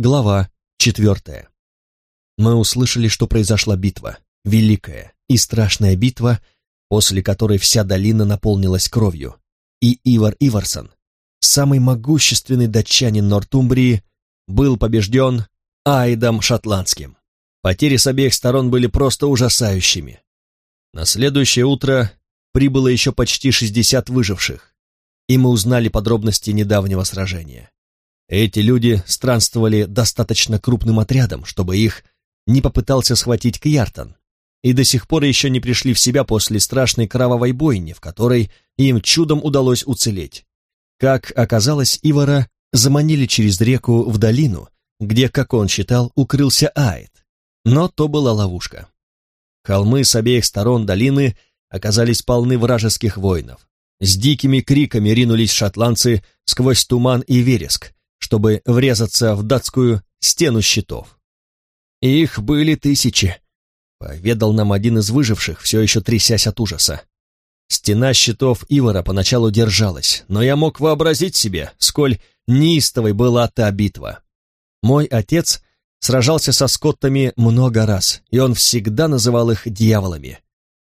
Глава четвертая. Мы услышали, что произошла битва, великая и страшная битва, после которой вся долина наполнилась кровью, и Ивар Иварсон, самый могущественный датчанин Нортумбрии, был побежден Айдом Шотландским. Потери с обеих сторон были просто ужасающими. На следующее утро прибыло еще почти 60 выживших, и мы узнали подробности недавнего сражения. Эти люди странствовали достаточно крупным отрядом, чтобы их не попытался схватить Кьяртон, и до сих пор еще не пришли в себя после страшной кровавой бойни, в которой им чудом удалось уцелеть. Как оказалось, Ивара заманили через реку в долину, где, как он считал, укрылся Аид. Но то была ловушка. Холмы с обеих сторон долины оказались полны вражеских воинов. С дикими криками ринулись шотландцы сквозь туман и вереск, чтобы врезаться в датскую стену щитов. «Их были тысячи», — поведал нам один из выживших, все еще трясясь от ужаса. Стена щитов Ивара поначалу держалась, но я мог вообразить себе, сколь неистовой была та битва. Мой отец сражался со скоттами много раз, и он всегда называл их дьяволами.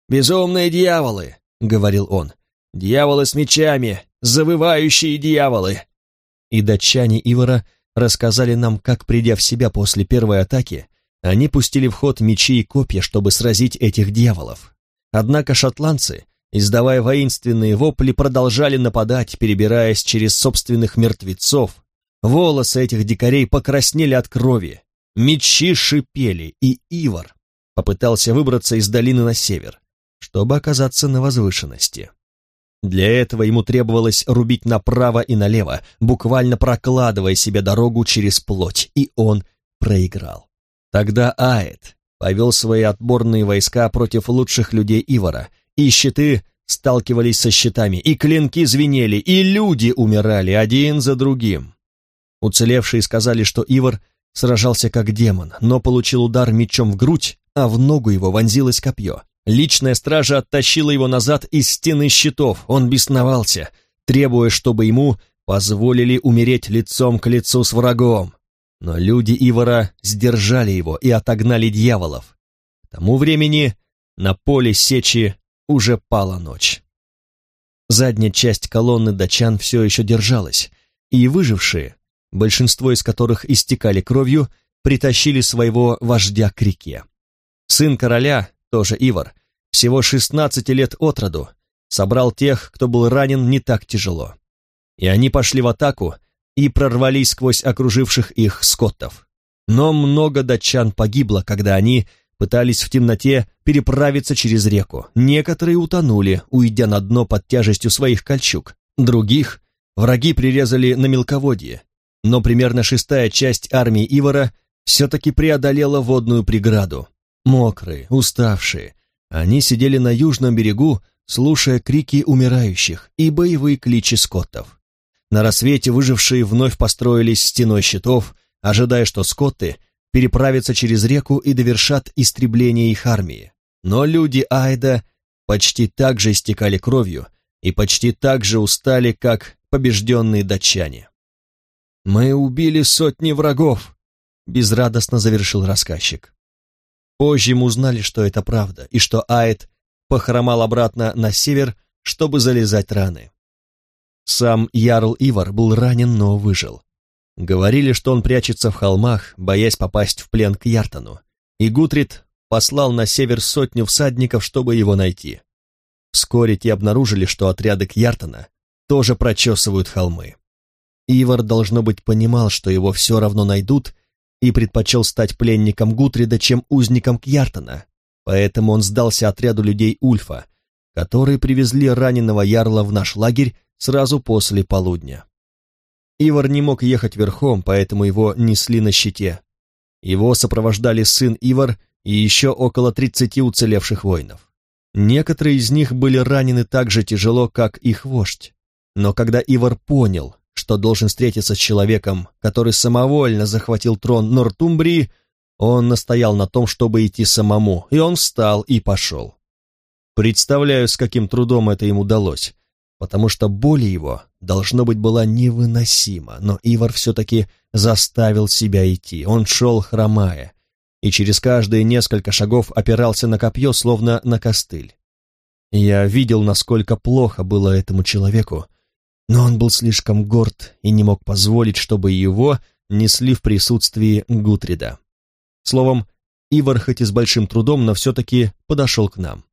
«Безумные дьяволы», — говорил он, — «дьяволы с мечами, завывающие дьяволы». И датчане Ивара рассказали нам, как, придя в себя после первой атаки, они пустили в ход мечи и копья, чтобы сразить этих дьяволов. Однако шотландцы, издавая воинственные вопли, продолжали нападать, перебираясь через собственных мертвецов. Волосы этих дикарей покраснели от крови, мечи шипели, и Ивар попытался выбраться из долины на север, чтобы оказаться на возвышенности. Для этого ему требовалось рубить направо и налево, буквально прокладывая себе дорогу через плоть, и он проиграл. Тогда Аэт повел свои отборные войска против лучших людей Ивара, и щиты сталкивались со щитами, и клинки звенели, и люди умирали один за другим. Уцелевшие сказали, что Ивар сражался как демон, но получил удар мечом в грудь, а в ногу его вонзилось копье. Личная стража оттащила его назад из стены щитов. Он бесновался, требуя, чтобы ему позволили умереть лицом к лицу с врагом. Но люди Ивара сдержали его и отогнали дьяволов. К тому времени на поле сечи уже пала ночь. Задняя часть колонны дачан все еще держалась, и выжившие, большинство из которых истекали кровью, притащили своего вождя к реке. Сын короля, тоже Ивар, всего 16 лет от роду, собрал тех, кто был ранен не так тяжело. И они пошли в атаку и прорвались сквозь окруживших их скоттов. Но много датчан погибло, когда они пытались в темноте переправиться через реку. Некоторые утонули, уйдя на дно под тяжестью своих кольчуг. Других враги прирезали на мелководье. Но примерно шестая часть армии Ивара все-таки преодолела водную преграду. Мокрые, уставшие, они сидели на южном берегу, слушая крики умирающих и боевые кличи скоттов. На рассвете выжившие вновь построились стеной щитов, ожидая, что скотты переправятся через реку и довершат истребление их армии. Но люди Айда почти так же истекали кровью и почти так же устали, как побежденные датчане. «Мы убили сотни врагов», — безрадостно завершил рассказчик. Позже мы узнали, что это правда, и что Аид похромал обратно на север, чтобы залезать раны. Сам Ярл Ивар был ранен, но выжил. Говорили, что он прячется в холмах, боясь попасть в плен к Яртану, и Гутрид послал на север сотню всадников, чтобы его найти. Вскоре те обнаружили, что отряды Кьяртана тоже прочесывают холмы. Ивар, должно быть, понимал, что его все равно найдут, и предпочел стать пленником Гутрида, чем узником Кьяртона, поэтому он сдался отряду людей Ульфа, которые привезли раненого ярла в наш лагерь сразу после полудня. Ивар не мог ехать верхом, поэтому его несли на щите. Его сопровождали сын Ивар и еще около тридцати уцелевших воинов. Некоторые из них были ранены так же тяжело, как их вождь. Но когда Ивар понял, что должен встретиться с человеком, который самовольно захватил трон Нортумбрии, он настоял на том, чтобы идти самому, и он встал и пошел. Представляю, с каким трудом это ему удалось, потому что боли его должно быть, была невыносима, но Ивар все-таки заставил себя идти. Он шел хромая, и через каждые несколько шагов опирался на копье, словно на костыль. Я видел, насколько плохо было этому человеку, но он был слишком горд и не мог позволить, чтобы его несли в присутствии Гутрида. Словом, Ивар хоть и с большим трудом, но все-таки подошел к нам.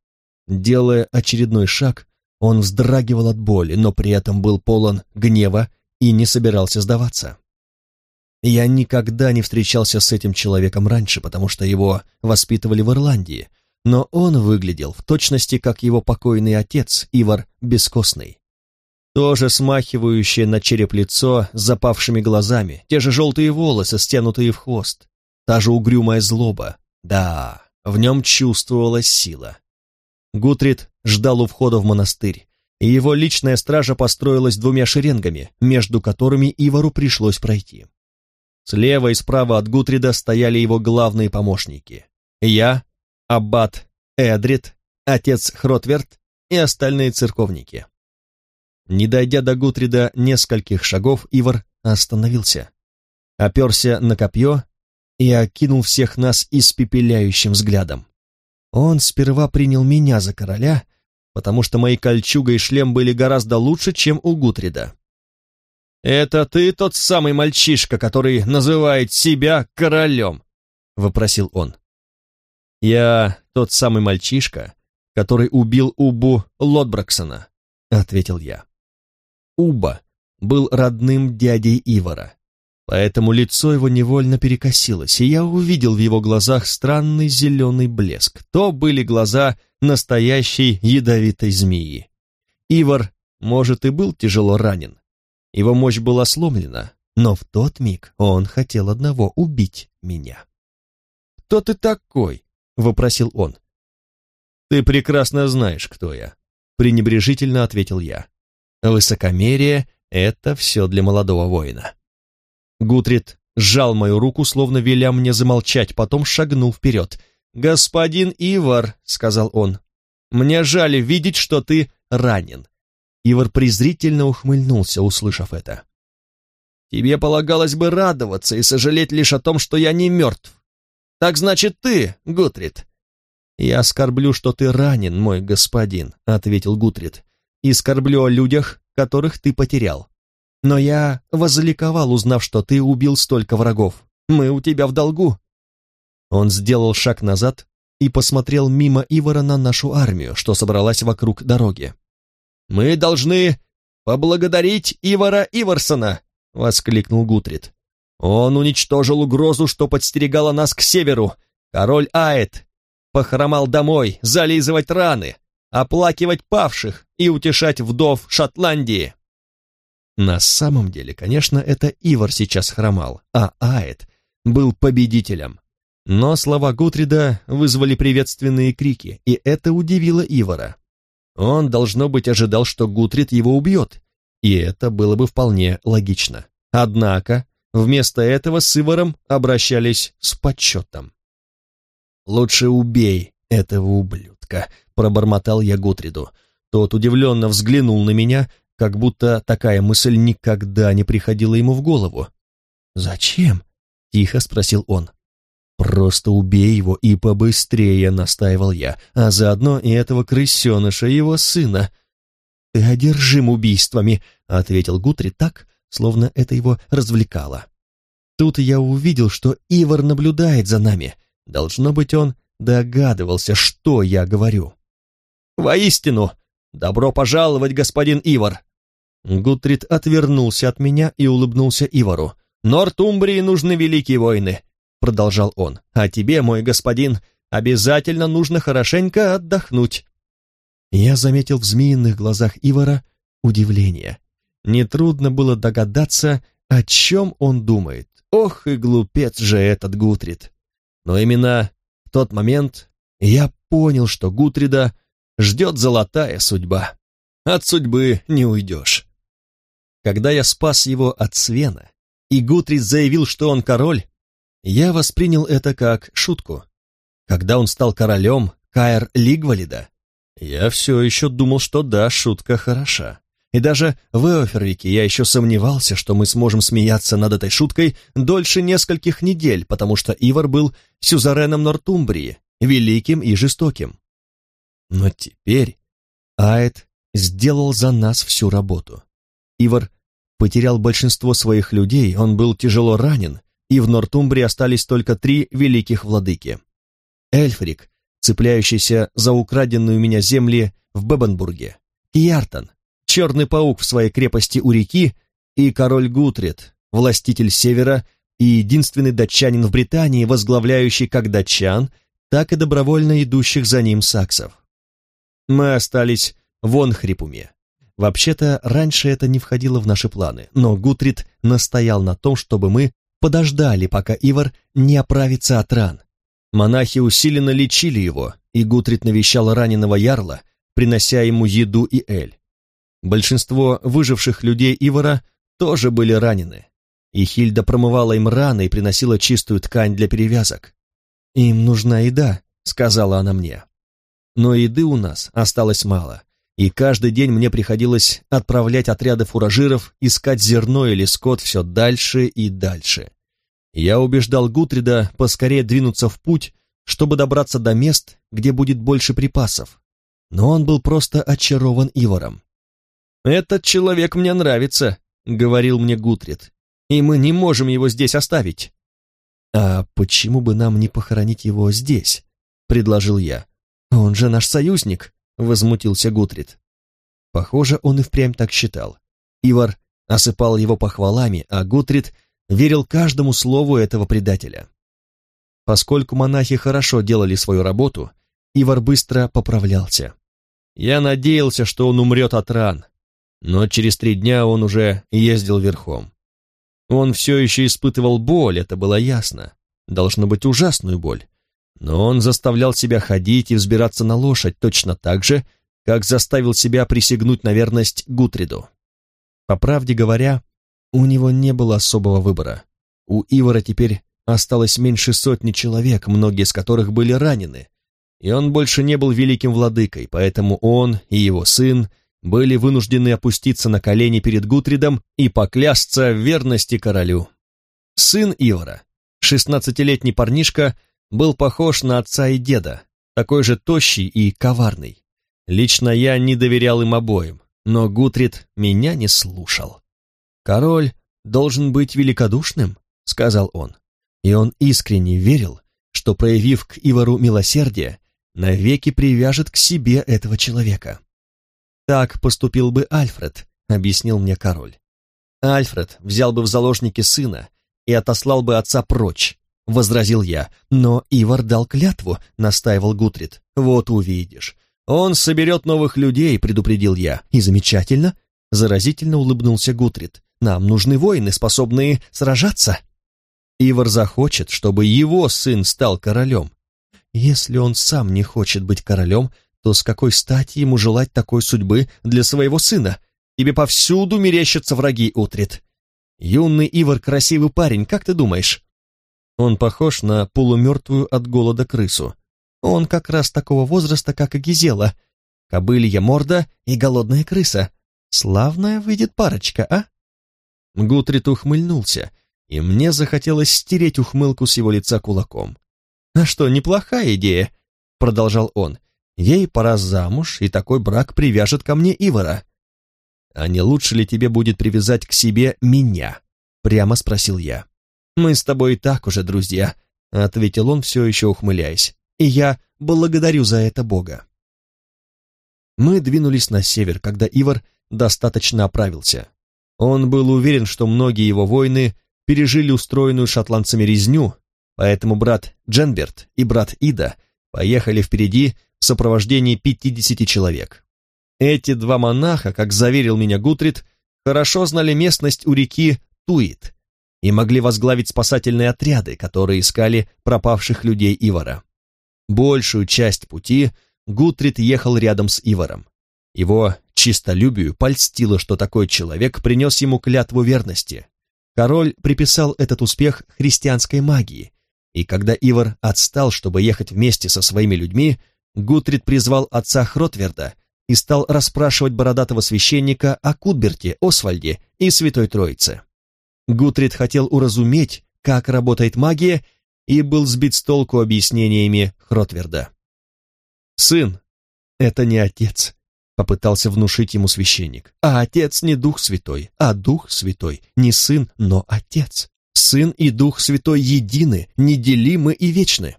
Делая очередной шаг, он вздрагивал от боли, но при этом был полон гнева и не собирался сдаваться. Я никогда не встречался с этим человеком раньше, потому что его воспитывали в Ирландии, но он выглядел в точности как его покойный отец, Ивар Бескостный. Тоже смахивающее на череп лицо с запавшими глазами, те же желтые волосы, стянутые в хвост, та же угрюмая злоба. Да, в нем чувствовалась сила. Гутрид ждал у входа в монастырь, и его личная стража построилась двумя шеренгами, между которыми Ивару пришлось пройти. Слева и справа от Гутрида стояли его главные помощники. Я, аббат Эдрид, отец Хротверт и остальные церковники. Не дойдя до Гутрида нескольких шагов, Ивар остановился, оперся на копье и окинул всех нас испепеляющим взглядом. Он сперва принял меня за короля, потому что мои кольчуга и шлем были гораздо лучше, чем у Гутрида. «Это ты тот самый мальчишка, который называет себя королем?» — вопросил он. «Я тот самый мальчишка, который убил Убу Лотбраксона», — ответил я. Уба был родным дядей Ивара, поэтому лицо его невольно перекосилось, и я увидел в его глазах странный зеленый блеск. То были глаза настоящей ядовитой змеи. Ивар, может, и был тяжело ранен. Его мощь была сломлена, но в тот миг он хотел одного — убить меня. «Кто ты такой?» — вопросил он. «Ты прекрасно знаешь, кто я», — пренебрежительно ответил я. Высокомерие — это все для молодого воина. Гутрид сжал мою руку, словно веля мне замолчать, потом шагнул вперед. «Господин Ивар», — сказал он, — «мне жаль видеть, что ты ранен». Ивар презрительно ухмыльнулся, услышав это. «Тебе полагалось бы радоваться и сожалеть лишь о том, что я не мертв. Так значит ты, Гутрид». «Я скорблю, что ты ранен, мой господин», — ответил Гутрид и скорблю о людях, которых ты потерял. Но я возликовал, узнав, что ты убил столько врагов. Мы у тебя в долгу». Он сделал шаг назад и посмотрел мимо Ивара на нашу армию, что собралась вокруг дороги. «Мы должны поблагодарить Ивара Иварсона!» — воскликнул Гутрид. «Он уничтожил угрозу, что подстерегала нас к северу. Король Аэт похромал домой зализывать раны, оплакивать павших и утешать вдов Шотландии. На самом деле, конечно, это Ивар сейчас хромал, а Аэт был победителем. Но слова Гутрида вызвали приветственные крики, и это удивило Ивара. Он, должно быть, ожидал, что Гутрид его убьет, и это было бы вполне логично. Однако, вместо этого с Иваром обращались с почетом. «Лучше убей этого ублюдка», пробормотал я Готриду. Тот удивленно взглянул на меня, как будто такая мысль никогда не приходила ему в голову. «Зачем?» — тихо спросил он. «Просто убей его и побыстрее», — настаивал я, «а заодно и этого крысеныша, его сына». «Ты одержим убийствами», — ответил Гутри так, словно это его развлекало. Тут я увидел, что Ивар наблюдает за нами. Должно быть, он догадывался, что я говорю. «Воистину! Добро пожаловать, господин Ивар!» Гутрид отвернулся от меня и улыбнулся Ивару. «Нортумбрии нужны великие воины», — продолжал он. «А тебе, мой господин, обязательно нужно хорошенько отдохнуть». Я заметил в змеиных глазах Ивара удивление. Нетрудно было догадаться, о чем он думает. Ох и глупец же этот Гутрид! Но именно в тот момент я понял, что Гутрида ждет золотая судьба. От судьбы не уйдешь. Когда я спас его от Свена, и Гутрид заявил, что он король, я воспринял это как шутку. Когда он стал королем Каэр Лигвалида, я все еще думал, что да, шутка хороша. И даже в Эофервике я еще сомневался, что мы сможем смеяться над этой шуткой дольше нескольких недель, потому что Ивар был сюзереном Нортумбрии, великим и жестоким. Но теперь Аэт сделал за нас всю работу. Ивар потерял большинство своих людей, он был тяжело ранен, и в Нортумбрии остались только три великих владыки. Эльфрик, цепляющийся за украденную меня земли в Бебенбурге, Кьяртан, черный паук в своей крепости у реки, и король Гутрид, властитель севера и единственный датчанин в Британии, возглавляющий как датчан, так и добровольно идущих за ним саксов. Мы остались в Онхрипуме. Вообще-то, раньше это не входило в наши планы, но Гутрид настоял на том, чтобы мы подождали, пока Ивар не оправится от ран. Монахи усиленно лечили его, и Гутрид навещал раненого ярла, принося ему еду и эль. Большинство выживших людей Ивара тоже были ранены, и Хильда промывала им раны и приносила чистую ткань для перевязок. «Им нужна еда», — сказала она мне. Но еды у нас осталось мало, и каждый день мне приходилось отправлять отряды фуражиров искать зерно или скот все дальше и дальше. Я убеждал Гутрида поскорее двинуться в путь, чтобы добраться до мест, где будет больше припасов. Но он был просто очарован Иваром. «Этот человек мне нравится», — говорил мне Гутрид, «и мы не можем его здесь оставить». «А почему бы нам не похоронить его здесь?» — предложил я. «Он же наш союзник», — возмутился Гутрид. Похоже, он и впрямь так считал. Ивар осыпал его похвалами, а Гутрид верил каждому слову этого предателя. Поскольку монахи хорошо делали свою работу, Ивар быстро поправлялся. Я надеялся, что он умрет от ран, но через три дня он уже ездил верхом. Он все еще испытывал боль, это было ясно. Должно быть ужасную боль. Но он заставлял себя ходить и взбираться на лошадь точно так же, как заставил себя присягнуть на верность Гутриду. По правде говоря, у него не было особого выбора. У Ивара теперь осталось меньше сотни человек, многие из которых были ранены, и он больше не был великим владыкой, поэтому он и его сын были вынуждены опуститься на колени перед Гутридом и поклясться в верности королю. Сын Ивара, шестнадцатилетний парнишка, был похож на отца и деда, такой же тощий и коварный. Лично я не доверял им обоим, но Гутрид меня не слушал. «Король должен быть великодушным», — сказал он, и он искренне верил, что, проявив к Ивару милосердие, навеки привяжет к себе этого человека. «Так поступил бы Альфред», — объяснил мне король. «Альфред взял бы в заложники сына и отослал бы отца прочь», — возразил я. «Но Ивар дал клятву», — настаивал Гутрид. «Вот увидишь. Он соберет новых людей», — предупредил я. «И замечательно», — заразительно улыбнулся Гутрид. «Нам нужны воины, способные сражаться». Ивар захочет, чтобы его сын стал королем. Если он сам не хочет быть королем, то с какой стати ему желать такой судьбы для своего сына? Тебе повсюду мерещатся враги, Утрит. Юный Ивар красивый парень, как ты думаешь? Он похож на полумертвую от голода крысу. Он как раз такого возраста, как и Гизела. Кобылья морда и голодная крыса. Славная выйдет парочка, а? Гутрит ухмыльнулся, и мне захотелось стереть ухмылку с его лица кулаком. «А что, неплохая идея?» — продолжал он. Ей пора замуж, и такой брак привяжет ко мне Ивара. А не лучше ли тебе будет привязать к себе меня? Прямо спросил я. Мы с тобой и так уже друзья, ответил он, все еще ухмыляясь. И я благодарю за это Бога. Мы двинулись на север, когда Ивар достаточно оправился. Он был уверен, что многие его воины пережили устроенную шотландцами резню, поэтому брат Дженберт и брат Ида поехали впереди в сопровождении 50 человек. Эти два монаха, как заверил меня Гутрид, хорошо знали местность у реки Туит и могли возглавить спасательные отряды, которые искали пропавших людей Ивара. Большую часть пути Гутрид ехал рядом с Иваром. Его чистолюбию польстило, что такой человек принес ему клятву верности. Король приписал этот успех христианской магии, и когда Ивар отстал, чтобы ехать вместе со своими людьми, Гутрид призвал отца Хротверда и стал расспрашивать бородатого священника о Кутберте, Освальде и Святой Троице. Гутрид хотел уразуметь, как работает магия, и был сбит с толку объяснениями Хротверда. «Сын, это не отец», — попытался внушить ему священник. «А отец не Дух Святой, а Дух Святой, не сын, но отец. Сын и Дух Святой едины, неделимы и вечны».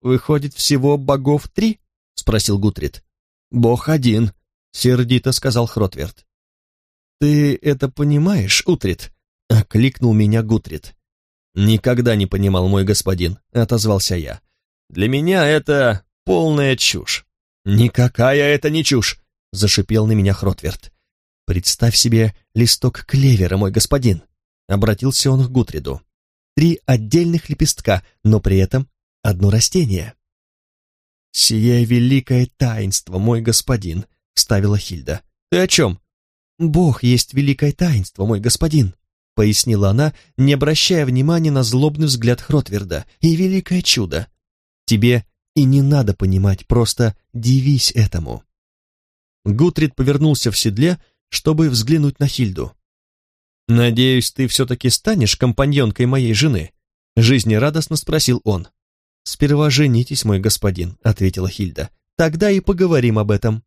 «Выходит, всего богов три?» — спросил Гутрид. «Бог один», — сердито сказал Хротверд. «Ты это понимаешь, Утрид?» — окликнул меня Гутрид. «Никогда не понимал, мой господин», — отозвался я. «Для меня это полная чушь». «Никакая это не чушь!» — зашипел на меня Хротверд. «Представь себе листок клевера, мой господин!» — обратился он к Гутриду. «Три отдельных лепестка, но при этом одно растение». «Сие великое таинство, мой господин», — вставила Хильда. «Ты о чем?» «Бог есть великое таинство, мой господин», — пояснила она, не обращая внимания на злобный взгляд Хротверда, «и великое чудо. Тебе и не надо понимать, просто дивись этому». Гутрид повернулся в седле, чтобы взглянуть на Хильду. «Надеюсь, ты все-таки станешь компаньонкой моей жены?» Жизнерадостно спросил он. «Сперва женитесь, мой господин», — ответила Хильда. «Тогда и поговорим об этом».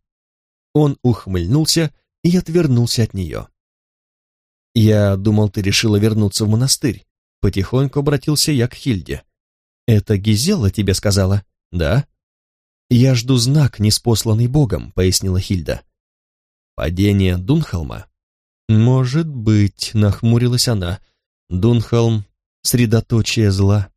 Он ухмыльнулся и отвернулся от нее. «Я думал, ты решила вернуться в монастырь», — потихоньку обратился я к Хильде. «Это Гизела тебе сказала?» «Да». «Я жду знак, неспосланный Богом», — пояснила Хильда. «Падение Дунхолма?» «Может быть», — нахмурилась она. «Дунхолм — средоточие зла.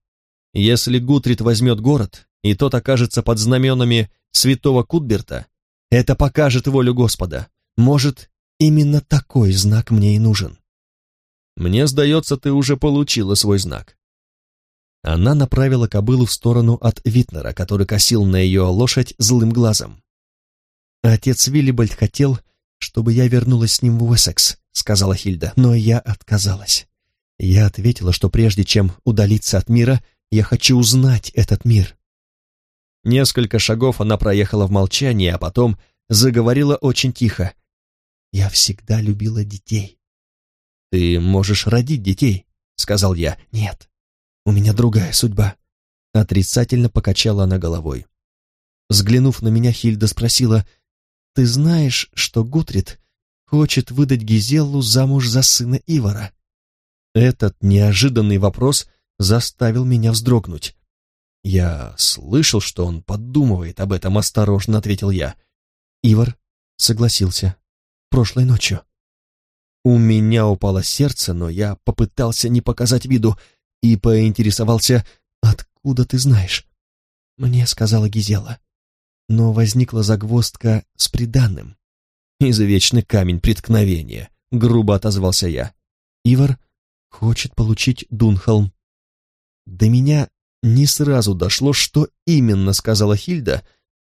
Если Гутрид возьмет город, и тот окажется под знаменами святого Кутберта, это покажет волю Господа. Может, именно такой знак мне и нужен». «Мне сдается, ты уже получила свой знак. Она направила кобылу в сторону от Витнера, который косил на ее лошадь злым глазом. «Отец Виллибальд хотел, чтобы я вернулась с ним в Уэссекс», — сказала Хильда, — «но я отказалась. Я ответила, что прежде чем удалиться от мира, я хочу узнать этот мир». Несколько шагов она проехала в молчании, а потом заговорила очень тихо. «Я всегда любила детей». «Ты можешь родить детей», — сказал я. «Нет, у меня другая судьба. Отрицательно покачала она головой. Взглянув на меня, Хильда спросила, «Ты знаешь, что Гутрид хочет выдать Гизеллу замуж за сына Ивара?» Этот неожиданный вопрос заставил меня вздрогнуть. «Я слышал, что он подумывает об этом осторожно», — ответил я. Ивар согласился. «Прошлой ночью». У меня упало сердце, но я попытался не показать виду и поинтересовался, «Откуда ты знаешь?» «Мне сказала Гизела». Но возникла загвоздка с приданным. «Извечный камень преткновения», — грубо отозвался я. «Ивар хочет получить Дунхолм». До меня не сразу дошло, что именно сказала Хильда,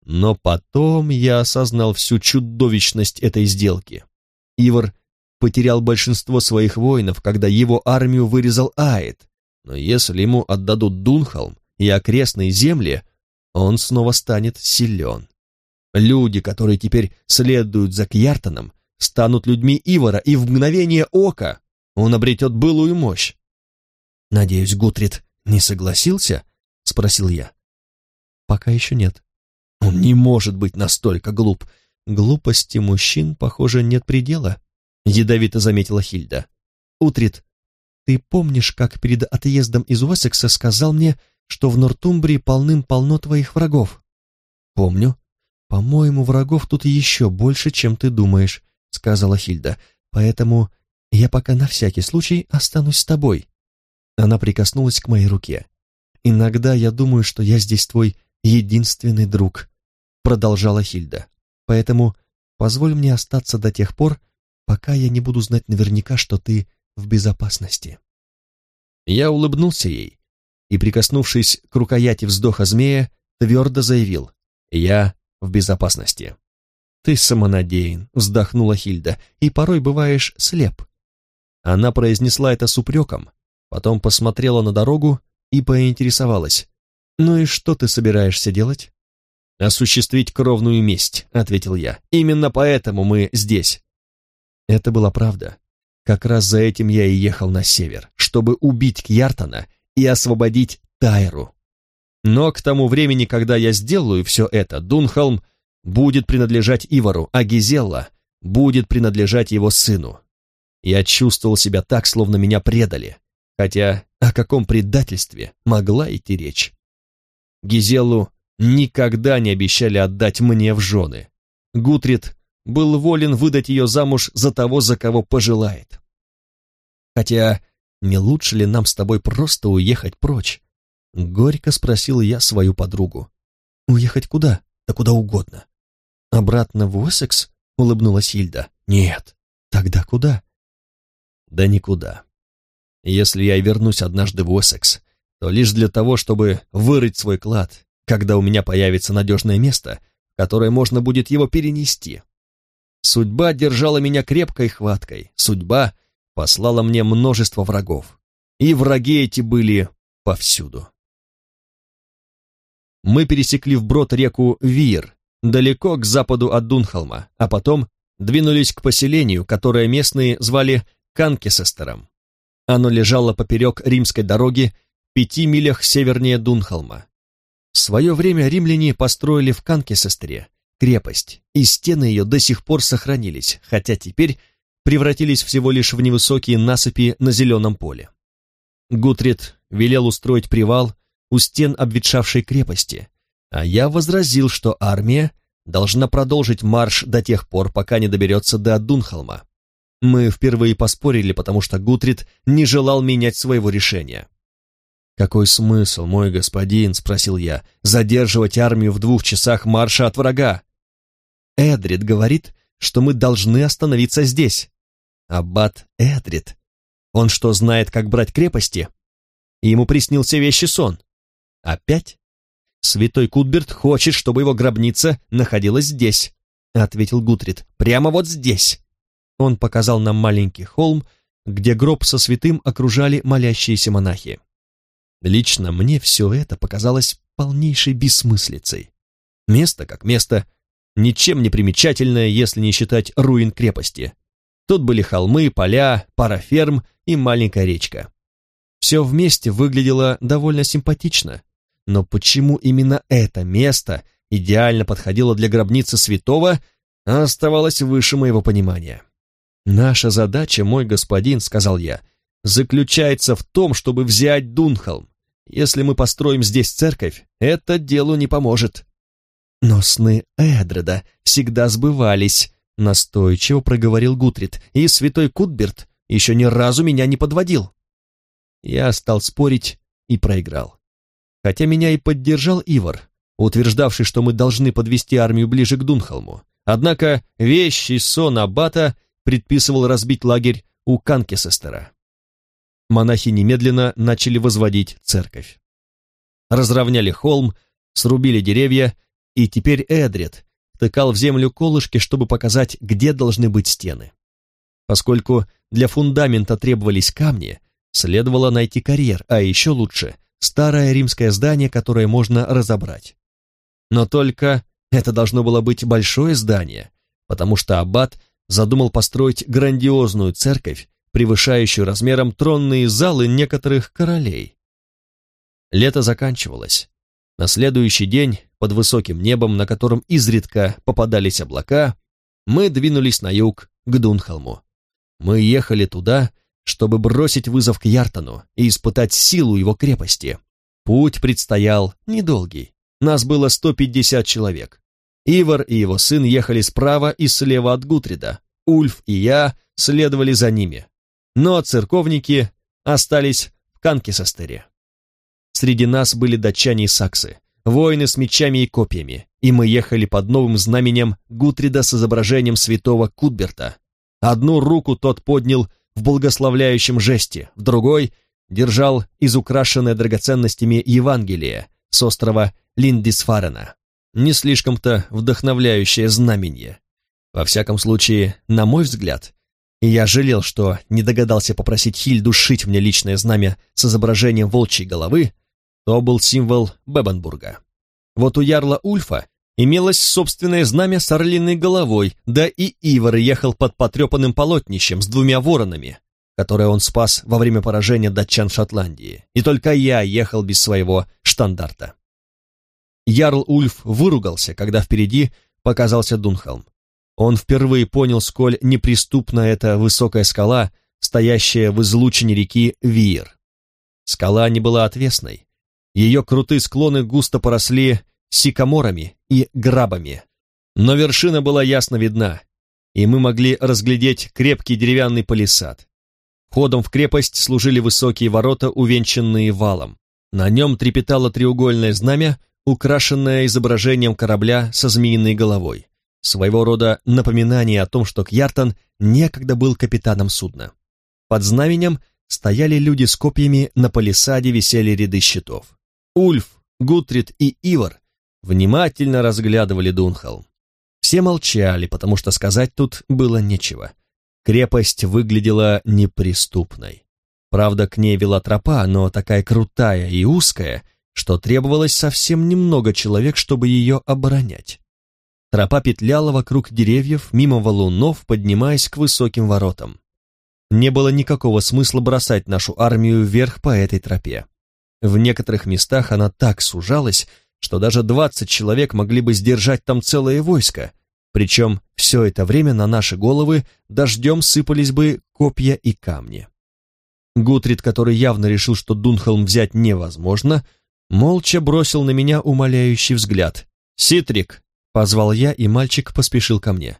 но потом я осознал всю чудовищность этой сделки. Ивар потерял большинство своих воинов, когда его армию вырезал Аид, но если ему отдадут Дунхолм и окрестные земли, он снова станет силен. Люди, которые теперь следуют за Кьяртоном, станут людьми Ивара, и в мгновение ока он обретет былую мощь. «Надеюсь, Гутрид не согласился?» — спросил я. «Пока еще нет. Он не может быть настолько глуп. Глупости мужчин, похоже, нет предела», — ядовито заметила Хильда. «Утрит, ты помнишь, как перед отъездом из Уэссекса сказал мне, что в Нортумбрии полным-полно твоих врагов? Помню. По-моему, врагов тут еще больше, чем ты думаешь, сказала Хильда. Поэтому я пока на всякий случай останусь с тобой. Она прикоснулась к моей руке. Иногда я думаю, что я здесь твой единственный друг, продолжала Хильда. Поэтому позволь мне остаться до тех пор, пока я не буду знать наверняка, что ты в безопасности. Я улыбнулся ей и, прикоснувшись к рукояти вздоха змея, твердо заявил «Я в безопасности». «Ты самонадеян», — вздохнула Хильда, — «и порой бываешь слеп». Она произнесла это с упреком, потом посмотрела на дорогу и поинтересовалась. «Ну и что ты собираешься делать?» «Осуществить кровную месть», — ответил я. «Именно поэтому мы здесь». Это была правда. Как раз за этим я и ехал на север, чтобы убить Кьяртона и освободить Тайру. Но к тому времени, когда я сделаю все это, Дунхолм будет принадлежать Ивару, а Гизелла будет принадлежать его сыну. Я чувствовал себя так, словно меня предали, хотя о каком предательстве могла идти речь. Гизеллу никогда не обещали отдать мне в жены. Гутрид был волен выдать ее замуж за того, за кого пожелает. Хотя не лучше ли нам с тобой просто уехать прочь? Горько спросил я свою подругу. Уехать куда? Да куда угодно. Обратно в Уэссекс? Улыбнулась Хильда. Нет. Тогда куда? Да никуда. Если я вернусь однажды в Уэссекс, то лишь для того, чтобы вырыть свой клад, когда у меня появится надежное место, которое можно будет его перенести. Судьба держала меня крепкой хваткой, судьба послала мне множество врагов, и враги эти были повсюду. Мы пересекли вброд реку Вир, далеко к западу от Дунхолма, а потом двинулись к поселению, которое местные звали Канкесестером. Оно лежало поперек римской дороги в пяти милях севернее Дунхолма. В свое время римляне построили в Канкесестере крепость, и стены ее до сих пор сохранились, хотя теперь превратились всего лишь в невысокие насыпи на зеленом поле. Гутрид велел устроить привал у стен обветшавшей крепости, а я возразил, что армия должна продолжить марш до тех пор, пока не доберется до Дунхолма. Мы впервые поспорили, потому что Гутрид не желал менять своего решения. «Какой смысл, мой господин?» — спросил я. «Задерживать армию в двух часах марша от врага?» Эдрид говорит, что мы должны остановиться здесь. Аббат Эдрид. Он что, знает, как брать крепости? Ему приснился вещий сон. Опять? Святой Кутберт хочет, чтобы его гробница находилась здесь, ответил Гутрид. Прямо вот здесь. Он показал нам маленький холм, где гроб со святым окружали молящиеся монахи. Лично мне все это показалось полнейшей бессмыслицей. Место как место, ничем не примечательное, если не считать руин крепости. Тут были холмы, поля, пара ферм и маленькая речка. Все вместе выглядело довольно симпатично, но почему именно это место идеально подходило для гробницы святого, оставалось выше моего понимания. «Наша задача, мой господин», — сказал я, — «заключается в том, чтобы взять Дунхолм. Если мы построим здесь церковь, это делу не поможет». «Но сны Эдреда всегда сбывались», — настойчиво проговорил Гутрид, «и святой Кутберт еще ни разу меня не подводил». Я стал спорить и проиграл. Хотя меня и поддержал Ивар, утверждавший, что мы должны подвести армию ближе к Дунхолму. Однако вещий сон Аббата предписывал разбить лагерь у Канкесестера. Монахи немедленно начали возводить церковь. Разровняли холм, срубили деревья и теперь Эдрид втыкал в землю колышки, чтобы показать, где должны быть стены. Поскольку для фундамента требовались камни, следовало найти карьер, а еще лучше – старое римское здание, которое можно разобрать. Но только это должно было быть большое здание, потому что аббат задумал построить грандиозную церковь, превышающую размером тронные залы некоторых королей. Лето заканчивалось. На следующий день под высоким небом, на котором изредка попадались облака, мы двинулись на юг, к Дунхолму. Мы ехали туда, чтобы бросить вызов к Яртону и испытать силу его крепости. Путь предстоял недолгий. Нас было 150 человек. Ивар и его сын ехали справа и слева от Гутрида. Ульф и я следовали за ними. Но церковники остались в Канкисастере. Среди нас были датчане и саксы воины с мечами и копьями, и мы ехали под новым знаменем Гутрида с изображением святого Кутберта. Одну руку тот поднял в благословляющем жесте, в другой держал изукрашенное драгоценностями Евангелие с острова Линдисфарена. Не слишком-то вдохновляющее знамение. Во всяком случае, на мой взгляд, и я жалел, что не догадался попросить Хильду шить мне личное знамя с изображением волчьей головы, то был символ Бебенбурга. Вот у ярла Ульфа имелось собственное знамя с орлиной головой, да и Ивар ехал под потрепанным полотнищем с двумя воронами, которое он спас во время поражения датчан Шотландии, и только я ехал без своего штандарта. Ярл Ульф выругался, когда впереди показался Дунхолм. Он впервые понял, сколь неприступна эта высокая скала, стоящая в излучине реки Виер. Скала не была отвесной. Ее крутые склоны густо поросли сикаморами и грабами. Но вершина была ясно видна, и мы могли разглядеть крепкий деревянный палисад. Ходом в крепость служили высокие ворота, увенчанные валом. На нем трепетало треугольное знамя, украшенное изображением корабля со змеиной головой. Своего рода напоминание о том, что Кьяртон некогда был капитаном судна. Под знаменем стояли люди с копьями, на палисаде висели ряды щитов. Ульф, Гутрид и Ивар внимательно разглядывали Дунхолм. Все молчали, потому что сказать тут было нечего. Крепость выглядела неприступной. Правда, к ней вела тропа, но такая крутая и узкая, что требовалось совсем немного человек, чтобы ее оборонять. Тропа петляла вокруг деревьев, мимо валунов, поднимаясь к высоким воротам. Не было никакого смысла бросать нашу армию вверх по этой тропе. В некоторых местах она так сужалась, что даже двадцать человек могли бы сдержать там целое войско, причем все это время на наши головы дождем сыпались бы копья и камни. Гутрид, который явно решил, что Дунхолм взять невозможно, молча бросил на меня умоляющий взгляд. «Ситрик!» — позвал я, и мальчик поспешил ко мне.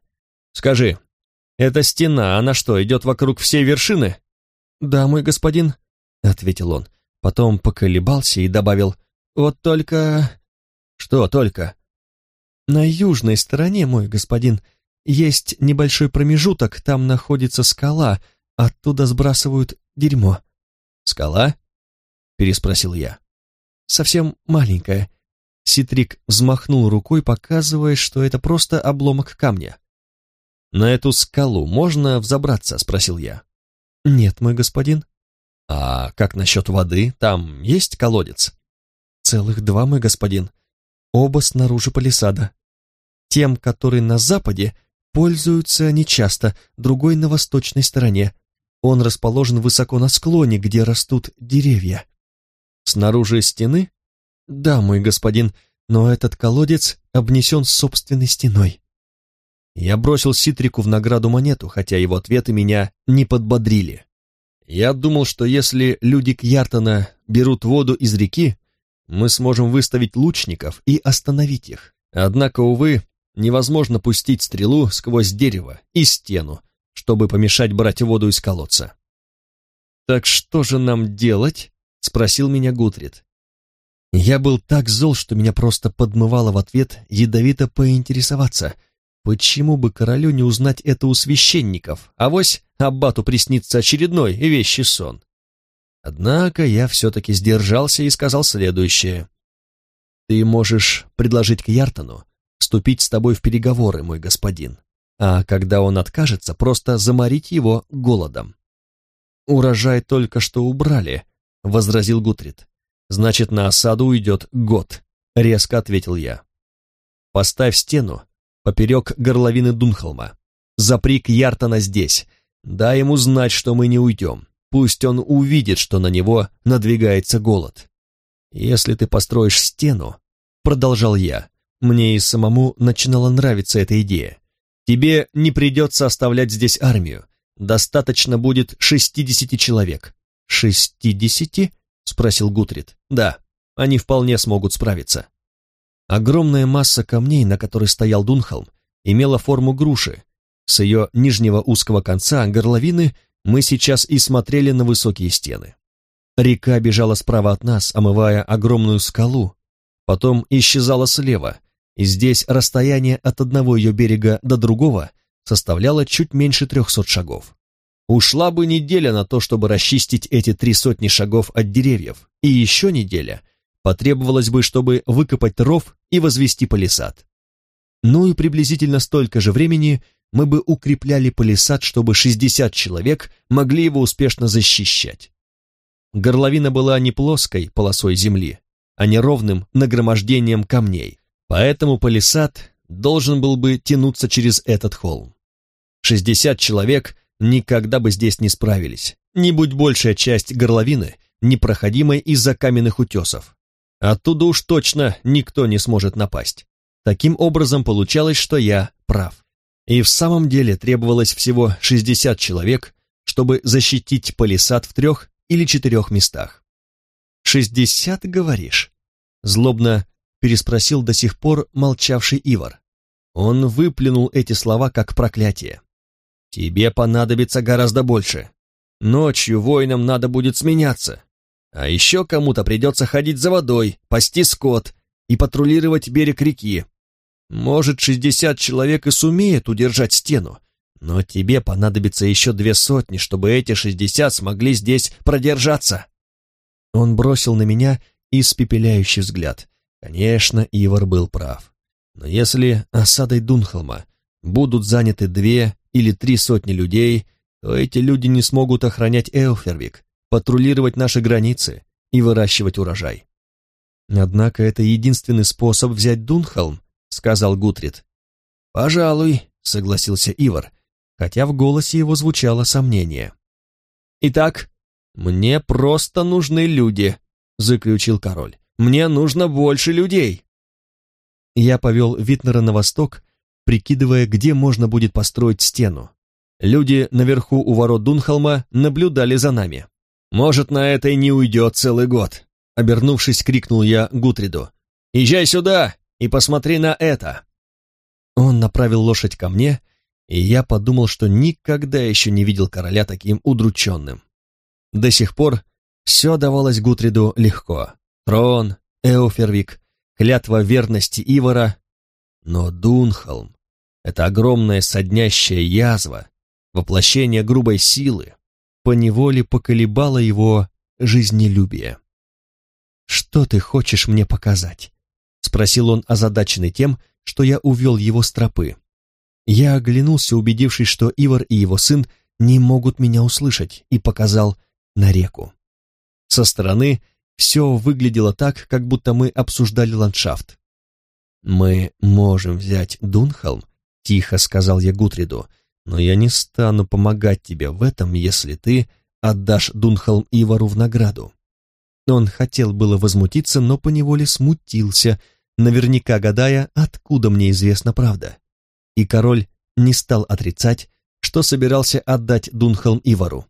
«Скажи, эта стена, она что, идет вокруг всей вершины?» «Да, мой господин», — ответил он. Потом поколебался и добавил, «Вот только...» «Что только?» «На южной стороне, мой господин, есть небольшой промежуток, там находится скала, оттуда сбрасывают дерьмо». «Скала?» — переспросил я. «Совсем маленькая». Ситрик взмахнул рукой, показывая, что это просто обломок камня. «На эту скалу можно взобраться?» — спросил я. «Нет, мой господин». «А как насчет воды? Там есть колодец?» «Целых два, мой господин оба снаружи палисада. Тем, который на западе, пользуются нечасто, другой на восточной стороне. Он расположен высоко на склоне, где растут деревья. Снаружи стены? Да, мой господин, но этот колодец обнесен собственной стеной. Я бросил Ситрику в награду монету, хотя его ответы меня не подбодрили. Я думал, что если люди Кьяртона берут воду из реки, мы сможем выставить лучников и остановить их. Однако, увы, невозможно пустить стрелу сквозь дерево и стену, чтобы помешать брать воду из колодца. «Так что же нам делать?» — спросил меня Гутрид. Я был так зол, что меня просто подмывало в ответ ядовито поинтересоваться, почему бы королю не узнать это у священников, а вось аббату приснится очередной вещий сон. Однако я все-таки сдержался и сказал следующее. «Ты можешь предложить Кьяртону вступить с тобой в переговоры, мой господин, а когда он откажется, просто заморить его голодом». «Урожай только что убрали», — возразил Гутрид. «Значит, на осаду уйдет год», — резко ответил я. «Поставь стену поперек горловины Дунхолма. Запри Кьяртона здесь. Дай ему знать, что мы не уйдем. Пусть он увидит, что на него надвигается голод. Если ты построишь стену, продолжал я, мне и самому начинала нравиться эта идея. Тебе не придется оставлять здесь армию. Достаточно будет шестидесяти человек. Шестидесяти? Спросил Гутрид. Да, они вполне смогут справиться. Огромная масса камней, на которой стоял Дунхолм, имела форму груши. С ее нижнего узкого конца горловины мы сейчас и смотрели на высокие стены. Река бежала справа от нас, омывая огромную скалу, потом исчезала слева, и здесь расстояние от одного ее берега до другого составляло чуть меньше трехсот шагов. Ушла бы неделя на то, чтобы расчистить эти три сотни шагов от деревьев, и еще неделя потребовалось бы, чтобы выкопать ров и возвести палисад. Ну и приблизительно столько же времени мы бы укрепляли палисад, чтобы 60 человек могли его успешно защищать. Горловина была не плоской полосой земли, а неровным нагромождением камней, Поэтому палисад должен был бы тянуться через этот холм. Шестьдесят человек никогда бы здесь не справились, не будь большая часть горловины непроходимой из-за каменных утесов. Оттуда уж точно никто не сможет напасть. Таким образом получалось, что я прав. И в самом деле требовалось всего 60 человек, чтобы защитить палисад в трех или четырех местах. «Шестьдесят, говоришь?» Злобно переспросил до сих пор молчавший Ивар. Он выплюнул эти слова как проклятие. «Тебе понадобится гораздо больше. Ночью воинам надо будет сменяться. А еще кому-то придется ходить за водой, пасти скот и патрулировать берег реки. Может, шестьдесят человек и сумеет удержать стену, но тебе понадобится еще две сотни, чтобы эти шестьдесят смогли здесь продержаться. Он бросил на меня испепеляющий взгляд. Конечно, Ивар был прав. Но если осадой Дунхолма будут заняты две или три сотни людей, то эти люди не смогут охранять Эофервик, патрулировать наши границы и выращивать урожай. Однако это единственный способ взять Дунхолм, сказал Гутрид. Пожалуй, согласился Ивар, хотя в голосе его звучало сомнение. Итак, мне просто нужны люди, заключил король. Мне нужно больше людей. Я повел Витнера на восток, прикидывая, где можно будет построить стену. Люди наверху у ворот Дунхолма наблюдали за нами. «Может, на это и не уйдет целый год», — обернувшись, крикнул я Гутриду. «Езжай сюда и посмотри на это!» Он направил лошадь ко мне, и я подумал, что никогда еще не видел короля таким удрученным. До сих пор все давалось Гутриду легко. Трон, Эофервик, клятва верности Ивара. Но Дунхолм — это огромная соднящая язва, воплощение грубой силы, поневоле поколебало его жизнелюбие. «Что ты хочешь мне показать?» — спросил он, озадаченный тем, что я увел его с тропы. Я оглянулся, убедившись, что Ивар и его сын не могут меня услышать, и показал на реку. Со стороны все выглядело так, как будто мы обсуждали ландшафт. «Мы можем взять Дунхолм», — тихо сказал я Гутриду, — но я не стану помогать тебе в этом, если ты отдашь Дунхолм Ивару в награду. Он хотел было возмутиться, но поневоле смутился, наверняка гадая, откуда мне известна правда. И король не стал отрицать, что собирался отдать Дунхолм Ивару.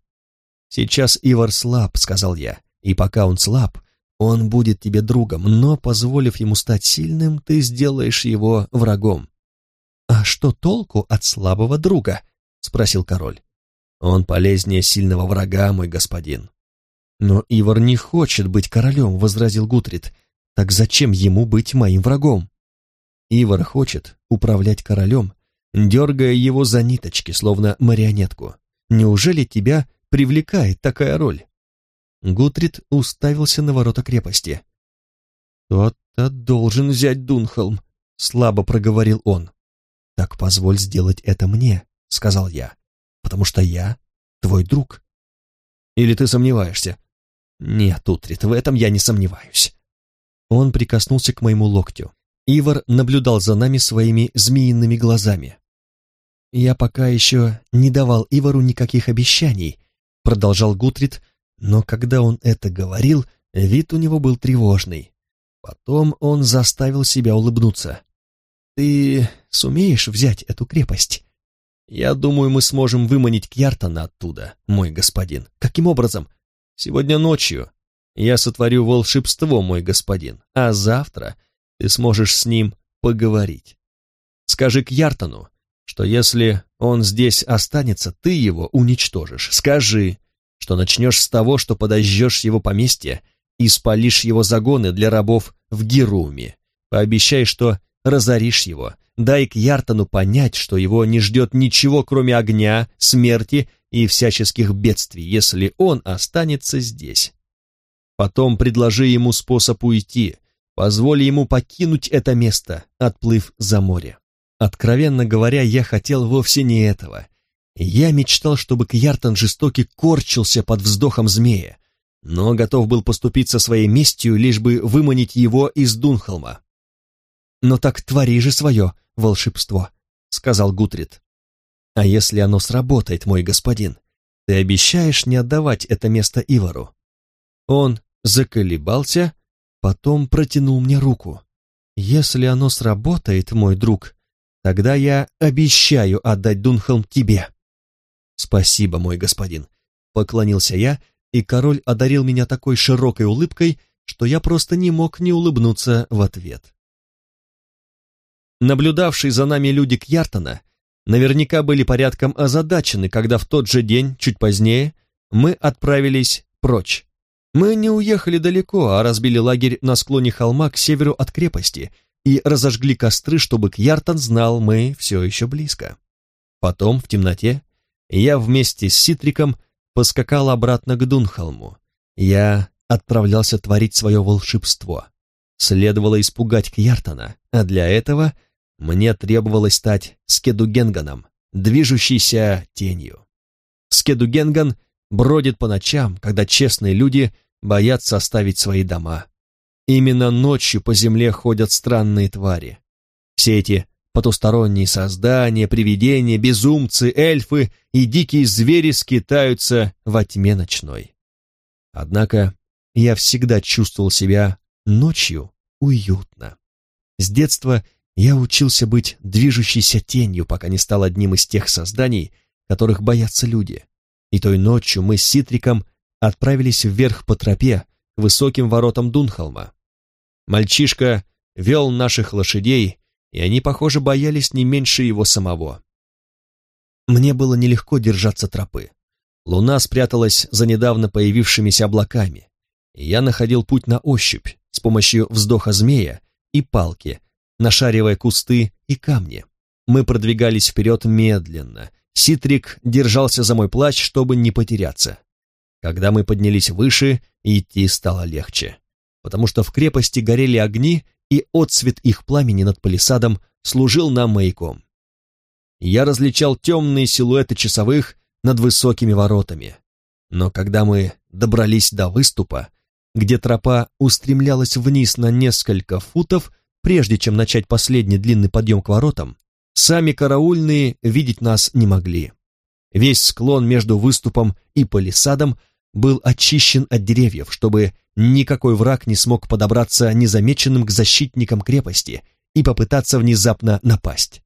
«Сейчас Ивар слаб», — сказал я, — «и пока он слаб, он будет тебе другом, но, позволив ему стать сильным, ты сделаешь его врагом. «А что толку от слабого друга?» — спросил король. «Он полезнее сильного врага, мой господин». «Но Ивар не хочет быть королем», — возразил Гутрид. «Так зачем ему быть моим врагом?» «Ивар хочет управлять королем, дергая его за ниточки, словно марионетку. Неужели тебя привлекает такая роль?» Гутрид уставился на ворота крепости. «Кто-то должен взять Дунхолм», — слабо проговорил он. «Так позволь сделать это мне», — сказал я, «потому что я твой друг». «Или ты сомневаешься?» «Нет, Утрит, в этом я не сомневаюсь». Он прикоснулся к моему локтю. Ивар наблюдал за нами своими змеиными глазами. «Я пока еще не давал Ивару никаких обещаний», — продолжал Гутрид, но когда он это говорил, вид у него был тревожный. Потом он заставил себя улыбнуться. Ты сумеешь взять эту крепость? Я думаю, мы сможем выманить Кьяртана оттуда, мой господин. Каким образом? Сегодня ночью я сотворю волшебство, мой господин, а завтра ты сможешь с ним поговорить. Скажи Кьяртану, что если он здесь останется, ты его уничтожишь. Скажи, что начнешь с того, что подожжешь его поместье и спалишь его загоны для рабов в Геруме. Пообещай, что разоришь его, дай к Яртону понять, что его не ждет ничего, кроме огня, смерти и всяческих бедствий, если он останется здесь. Потом предложи ему способ уйти, позволь ему покинуть это место, отплыв за море. Откровенно говоря, я хотел вовсе не этого. Я мечтал, чтобы Кьяртон жестокий корчился под вздохом змея, но готов был поступиться своей местью, лишь бы выманить его из Дунхолма. «Ну так твори же свое волшебство», — сказал Гутрид. «А если оно сработает, мой господин, ты обещаешь не отдавать это место Ивару?» Он заколебался, потом протянул мне руку. «Если оно сработает, мой друг, тогда я обещаю отдать Дунхолм тебе». «Спасибо, мой господин», — поклонился я, и король одарил меня такой широкой улыбкой, что я просто не мог не улыбнуться в ответ. Наблюдавшие за нами люди Кьяртона наверняка были порядком озадачены, когда в тот же день, чуть позднее, мы отправились прочь. Мы не уехали далеко, а разбили лагерь на склоне холма к северу от крепости и разожгли костры, чтобы Кьяртон знал, мы все еще близко. Потом, в темноте, я вместе с Ситриком поскакал обратно к Дунхолму. Я отправлялся творить свое волшебство. Следовало испугать Кьяртона, а для этого мне требовалось стать Скедугенганом, движущейся тенью. Скедугенган бродит по ночам, когда честные люди боятся оставить свои дома. Именно ночью по земле ходят странные твари. Все эти потусторонние создания, привидения, безумцы, эльфы и дикие звери скитаются во тьме ночной. Однако я всегда чувствовал себя ночью уютно. С детства я учился быть движущейся тенью, пока не стал одним из тех созданий, которых боятся люди. И той ночью мы с Ситриком отправились вверх по тропе к высоким воротам Дунхолма. Мальчишка вел наших лошадей, и они, похоже, боялись не меньше его самого. Мне было нелегко держаться тропы. Луна спряталась за недавно появившимися облаками, и я находил путь на ощупь с помощью вздоха змея и палки, нашаривая кусты и камни. Мы продвигались вперед медленно. Ситрик держался за мой плащ, чтобы не потеряться. Когда мы поднялись выше, идти стало легче, потому что в крепости горели огни, и отсвет их пламени над палисадом служил нам маяком. Я различал темные силуэты часовых над высокими воротами. Но когда мы добрались до выступа, где тропа устремлялась вниз на несколько футов, прежде чем начать последний длинный подъем к воротам, сами караульные видеть нас не могли. Весь склон между выступом и палисадом был очищен от деревьев, чтобы никакой враг не смог подобраться незамеченным к защитникам крепости и попытаться внезапно напасть.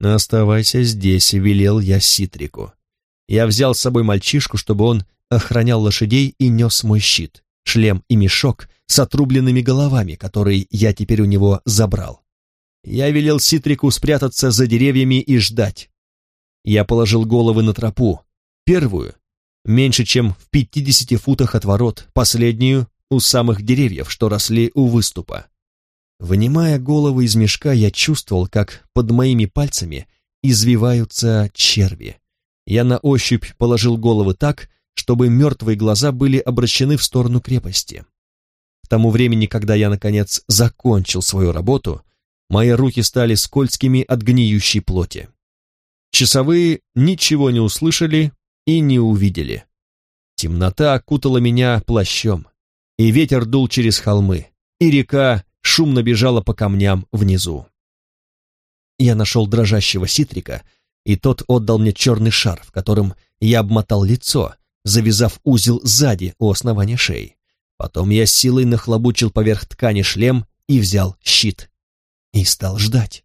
«Оставайся здесь», — велел я Ситрику. Я взял с собой мальчишку, чтобы он охранял лошадей и нес мой щит, шлем и мешок с отрубленными головами, который я теперь у него забрал. Я велел Ситрику спрятаться за деревьями и ждать. Я положил головы на тропу, первую, меньше чем в пятидесяти футах от ворот, последнюю у самых деревьев, что росли у выступа. Вынимая головы из мешка, я чувствовал, как под моими пальцами извиваются черви. Я на ощупь положил головы так, чтобы мертвые глаза были обращены в сторону крепости. К тому времени, когда я, наконец, закончил свою работу, мои руки стали скользкими от гниющей плоти. Часовые ничего не услышали и не увидели. Темнота окутала меня плащом, и ветер дул через холмы, и река шумно бежала по камням внизу. Я нашел дрожащего ситрика, и тот отдал мне черный шар, в котором я обмотал лицо, завязав узел сзади у основания шеи. Потом я силой нахлобучил поверх ткани шлем и взял щит. И стал ждать.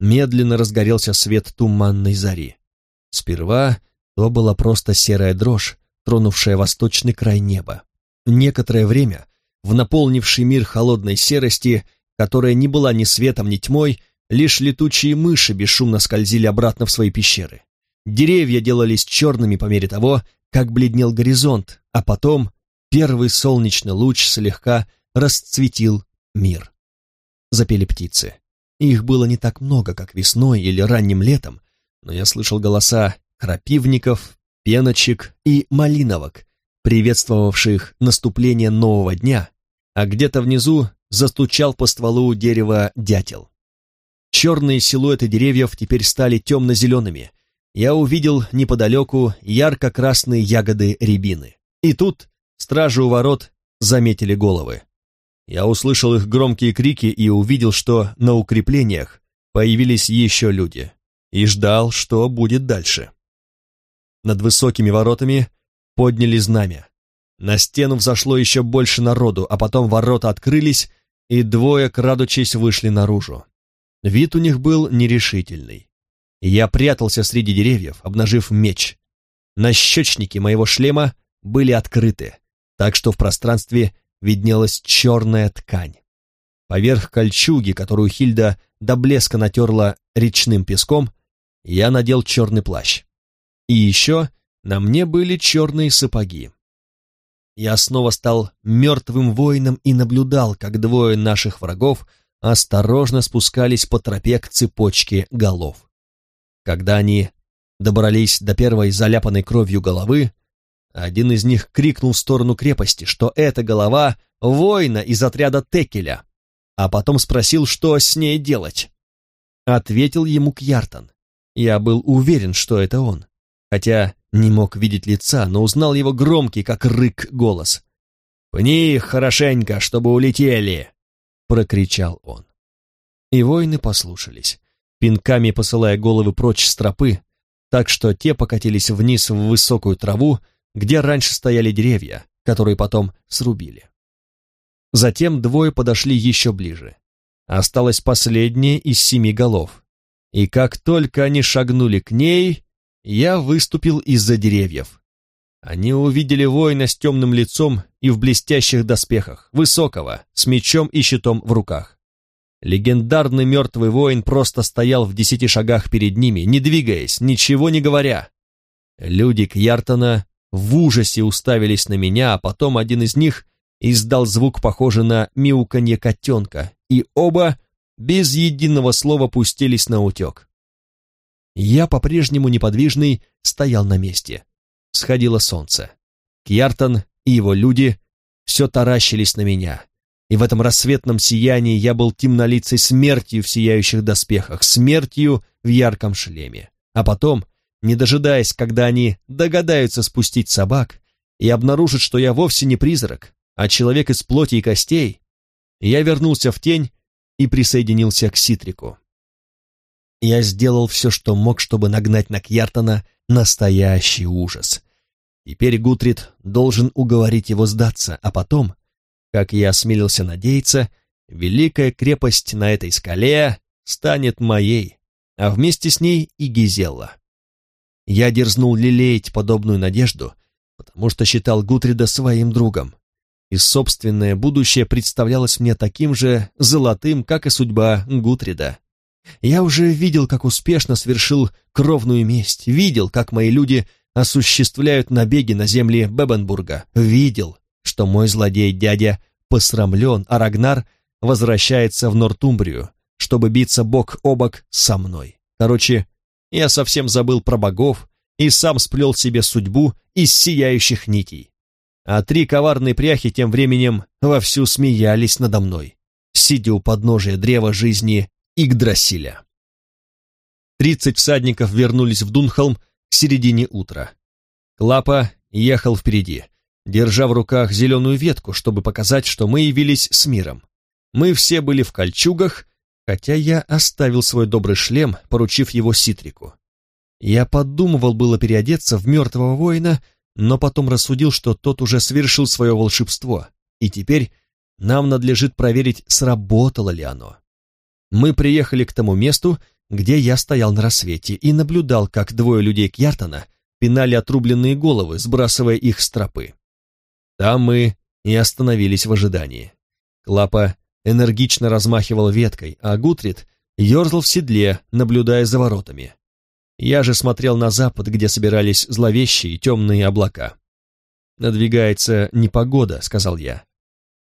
Медленно разгорелся свет туманной зари. Сперва то была просто серая дрожь, тронувшая восточный край неба. Некоторое время, в наполнивший мир холодной серости, которая не была ни светом, ни тьмой, лишь летучие мыши бесшумно скользили обратно в свои пещеры. Деревья делались черными по мере того, как бледнел горизонт, а потом первый солнечный луч слегка расцветил мир. Запели птицы. Их было не так много, как весной или ранним летом, но я слышал голоса крапивников, пеночек и малиновок, приветствовавших наступление нового дня, а где-то внизу застучал по стволу дерева дятел. Черные силуэты деревьев теперь стали темно-зелеными, я увидел неподалеку ярко-красные ягоды рябины. И тут стражи у ворот заметили головы. Я услышал их громкие крики и увидел, что на укреплениях появились еще люди, и ждал, что будет дальше. Над высокими воротами подняли знамя. На стену взошло еще больше народу, а потом ворота открылись, и двое, крадучись, вышли наружу. Вид у них был нерешительный. Я прятался среди деревьев, обнажив меч. Нащечники моего шлема были открыты, так что в пространстве виднелась черная ткань. Поверх кольчуги, которую Хильда до блеска натерла речным песком, я надел черный плащ. И еще на мне были черные сапоги. Я снова стал мертвым воином и наблюдал, как двое наших врагов осторожно спускались по тропе к цепочке голов. Когда они добрались до первой заляпанной кровью головы, один из них крикнул в сторону крепости, что это голова воина из отряда Текеля, а потом спросил, что с ней делать. Ответил ему Кьяртан. Я был уверен, что это он, хотя не мог видеть лица, но узнал его громкий, как рык, голос. «Пни их хорошенько, чтобы улетели!» — прокричал он. И воины послушались, пинками посылая головы прочь с тропы, так что те покатились вниз в высокую траву, где раньше стояли деревья, которые потом срубили. Затем двое подошли еще ближе. Осталось последнее из семи голов. И как только они шагнули к ней, я выступил из-за деревьев. Они увидели воина с темным лицом и в блестящих доспехах, высокого, с мечом и щитом в руках. Легендарный мертвый воин просто стоял в десяти шагах перед ними, не двигаясь, ничего не говоря. Люди Кьяртона в ужасе уставились на меня, а потом один из них издал звук, похожий на мяуканье котенка, и оба без единого слова пустились на утек. Я, по-прежнему неподвижный, стоял на месте. Сходило солнце. Кьяртон и его люди все таращились на меня, и в этом рассветном сиянии я был темнолицей смертью в сияющих доспехах, смертью в ярком шлеме. А потом не дожидаясь, когда они догадаются спустить собак и обнаружат, что я вовсе не призрак, а человек из плоти и костей, я вернулся в тень и присоединился к Ситрику. Я сделал все, что мог, чтобы нагнать на Кьяртона настоящий ужас. Теперь Гутрид должен уговорить его сдаться, а потом, как я осмелился надеяться, великая крепость на этой скале станет моей, а вместе с ней и Гизелла. Я дерзнул лелеять подобную надежду, потому что считал Гутрида своим другом, и собственное будущее представлялось мне таким же золотым, как и судьба Гутрида. Я уже видел, как успешно свершил кровную месть, видел, как мои люди осуществляют набеги на земли Бебенбурга, видел, что мой злодей-дядя посрамлен, а Рагнар возвращается в Нортумбрию, чтобы биться бок о бок со мной. Короче, я совсем забыл про богов и сам сплел себе судьбу из сияющих нитей. А три коварные пряхи тем временем вовсю смеялись надо мной, сидя у подножия древа жизни Игдрасиля. Тридцать всадников вернулись в Дунхолм к середине утра. Клапа ехал впереди, держа в руках зеленую ветку, чтобы показать, что мы явились с миром. Мы все были в кольчугах хотя я оставил свой добрый шлем, поручив его Ситрику. Я подумывал было переодеться в мертвого воина, но потом рассудил, что тот уже совершил свое волшебство, и теперь нам надлежит проверить, сработало ли оно. Мы приехали к тому месту, где я стоял на рассвете, и наблюдал, как двое людей Кьяртона пинали отрубленные головы, сбрасывая их с тропы. Там мы и остановились в ожидании. Клапа энергично размахивал веткой, а Гутрид ерзал в седле, наблюдая за воротами. Я же смотрел на запад, где собирались зловещие темные облака. «Надвигается непогода», — сказал я.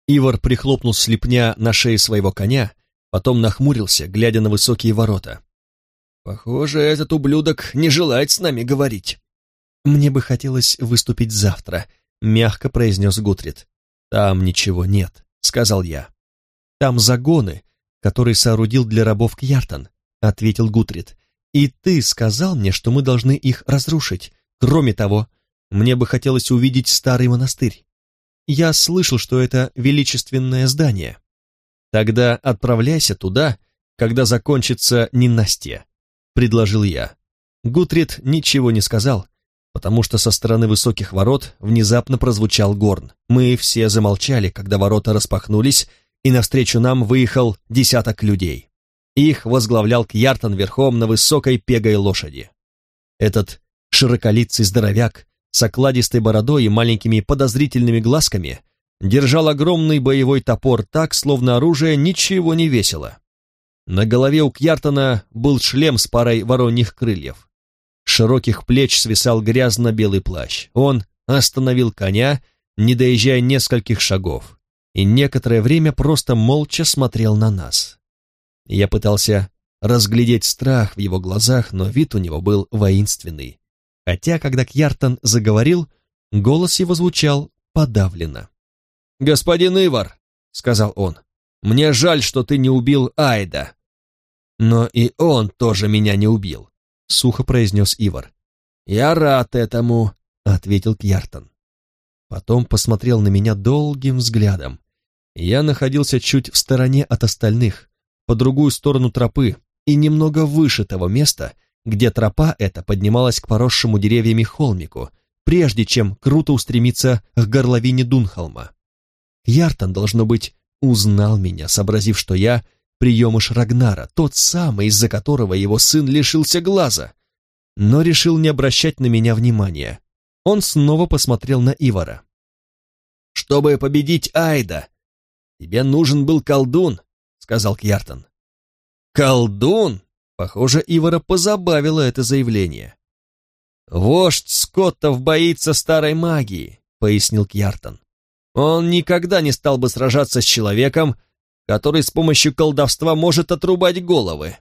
Ивар прихлопнул слепня на шее своего коня, потом нахмурился, глядя на высокие ворота. «Похоже, этот ублюдок не желает с нами говорить». «Мне бы хотелось выступить завтра», — мягко произнес Гутрид. «Там ничего нет», — сказал я. Там загоны, которые соорудил для рабов Кьяртан, ответил Гутрид. И ты сказал мне, что мы должны их разрушить. Кроме того, мне бы хотелось увидеть старый монастырь. я слышал, что это величественное здание. Тогда отправляйся туда, когда закончится ненастье, предложил я. Гутрид ничего не сказал, потому что со стороны высоких ворот внезапно прозвучал горн. Мы все замолчали, когда ворота распахнулись, и навстречу нам выехал десяток людей. Их возглавлял Кьяртон верхом на высокой пегой лошади. Этот широколицый здоровяк с окладистой бородой и маленькими подозрительными глазками держал огромный боевой топор так, словно оружие ничего не весило. На голове у Кьяртона был шлем с парой вороньих крыльев широких плеч свисал грязно-белый плащ. Он остановил коня, не доезжая нескольких шагов, и некоторое время просто молча смотрел на нас. Я пытался разглядеть страх в его глазах, но вид у него был воинственный. Хотя, когда Кьяртон заговорил, голос его звучал подавленно. «Господин Ивар», — сказал он, — «мне жаль, что ты не убил Айда». «Но и он тоже меня не убил. — сухо произнес Ивар. «Я рад этому», — ответил Кьяртон. Потом посмотрел на меня долгим взглядом. Я находился чуть в стороне от остальных, по другую сторону тропы и немного выше того места, где тропа эта поднималась к поросшему деревьями холмику, прежде чем круто устремиться к горловине Дунхолма. Яртон, должно быть, узнал меня, сообразив, что я приемыш Рагнара, тот самый, из-за которого его сын лишился глаза, но решил не обращать на меня внимания. Он снова посмотрел на Ивара. «Чтобы победить Айда, тебе нужен был колдун», — сказал Кьяртон. «Колдун?» Похоже, Ивара позабавило это заявление. «Вождь Скоттов боится старой магии», — пояснил Кьяртон. «Он никогда не стал бы сражаться с человеком, который с помощью колдовства может отрубать головы.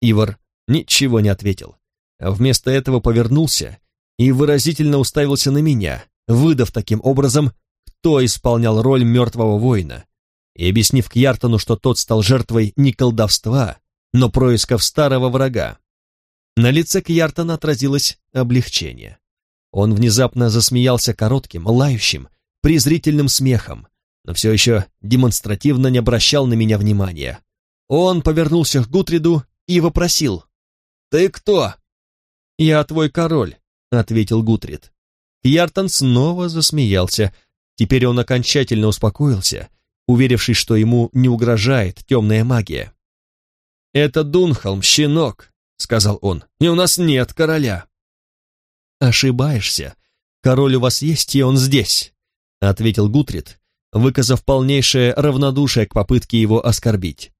Ивар ничего не ответил, а вместо этого повернулся и выразительно уставился на меня, выдав таким образом, кто исполнял роль мертвого воина, и объяснив Кьяртону, что тот стал жертвой не колдовства, но происков старого врага. На лице Кьяртона отразилось облегчение. Он внезапно засмеялся коротким, лающим, презрительным смехом, но все еще демонстративно не обращал на меня внимания. Он повернулся к Гутриду и вопросил. «Ты кто?» «Я твой король», — ответил Гутрид. Яртон снова засмеялся. Теперь он окончательно успокоился, уверившись, что ему не угрожает темная магия. «Это Дунхолм, щенок», — сказал он, — «и у нас нет короля». «Ошибаешься. Король у вас есть, и он здесь», — ответил Гутрид, выказав полнейшее равнодушие к попытке его оскорбить.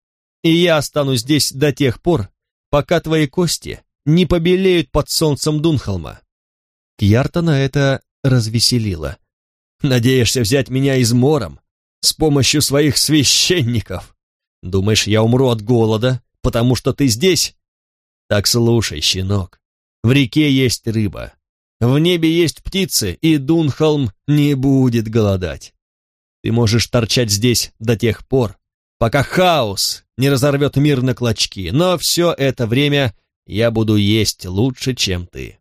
«И я останусь здесь до тех пор, пока твои кости не побелеют под солнцем Дунхолма». Кьяртона это развеселило. «Надеешься взять меня измором с помощью своих священников? Думаешь, я умру от голода, потому что ты здесь? Так слушай, щенок, в реке есть рыба, в небе есть птицы, и Дунхолм не будет голодать. Ты можешь торчать здесь до тех пор, пока хаос не разорвет мир на клочки, но все это время я буду есть лучше, чем ты.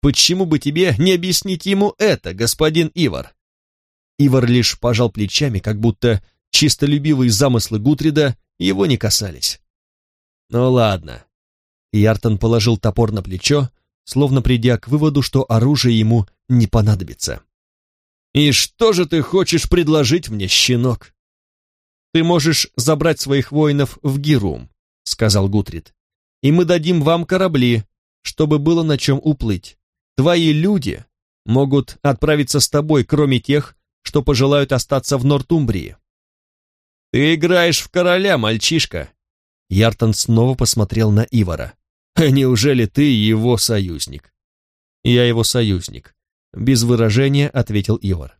Почему бы тебе не объяснить ему это, господин Ивар? Ивар лишь пожал плечами, как будто чистолюбивые замыслы Гутрида его не касались. Ну ладно. Яртон положил топор на плечо, словно придя к выводу, что оружие ему не понадобится. «И что же ты хочешь предложить мне, щенок?» «Ты можешь забрать своих воинов в Гирум», — сказал Гутрид. «И мы дадим вам корабли, чтобы было на чем уплыть. Твои люди могут отправиться с тобой, кроме тех, что пожелают остаться в Нортумбрии». «Ты играешь в короля, мальчишка!» Яртон снова посмотрел на Ивара. «А неужели ты его союзник?» «Я его союзник», без выражения ответил Ивар.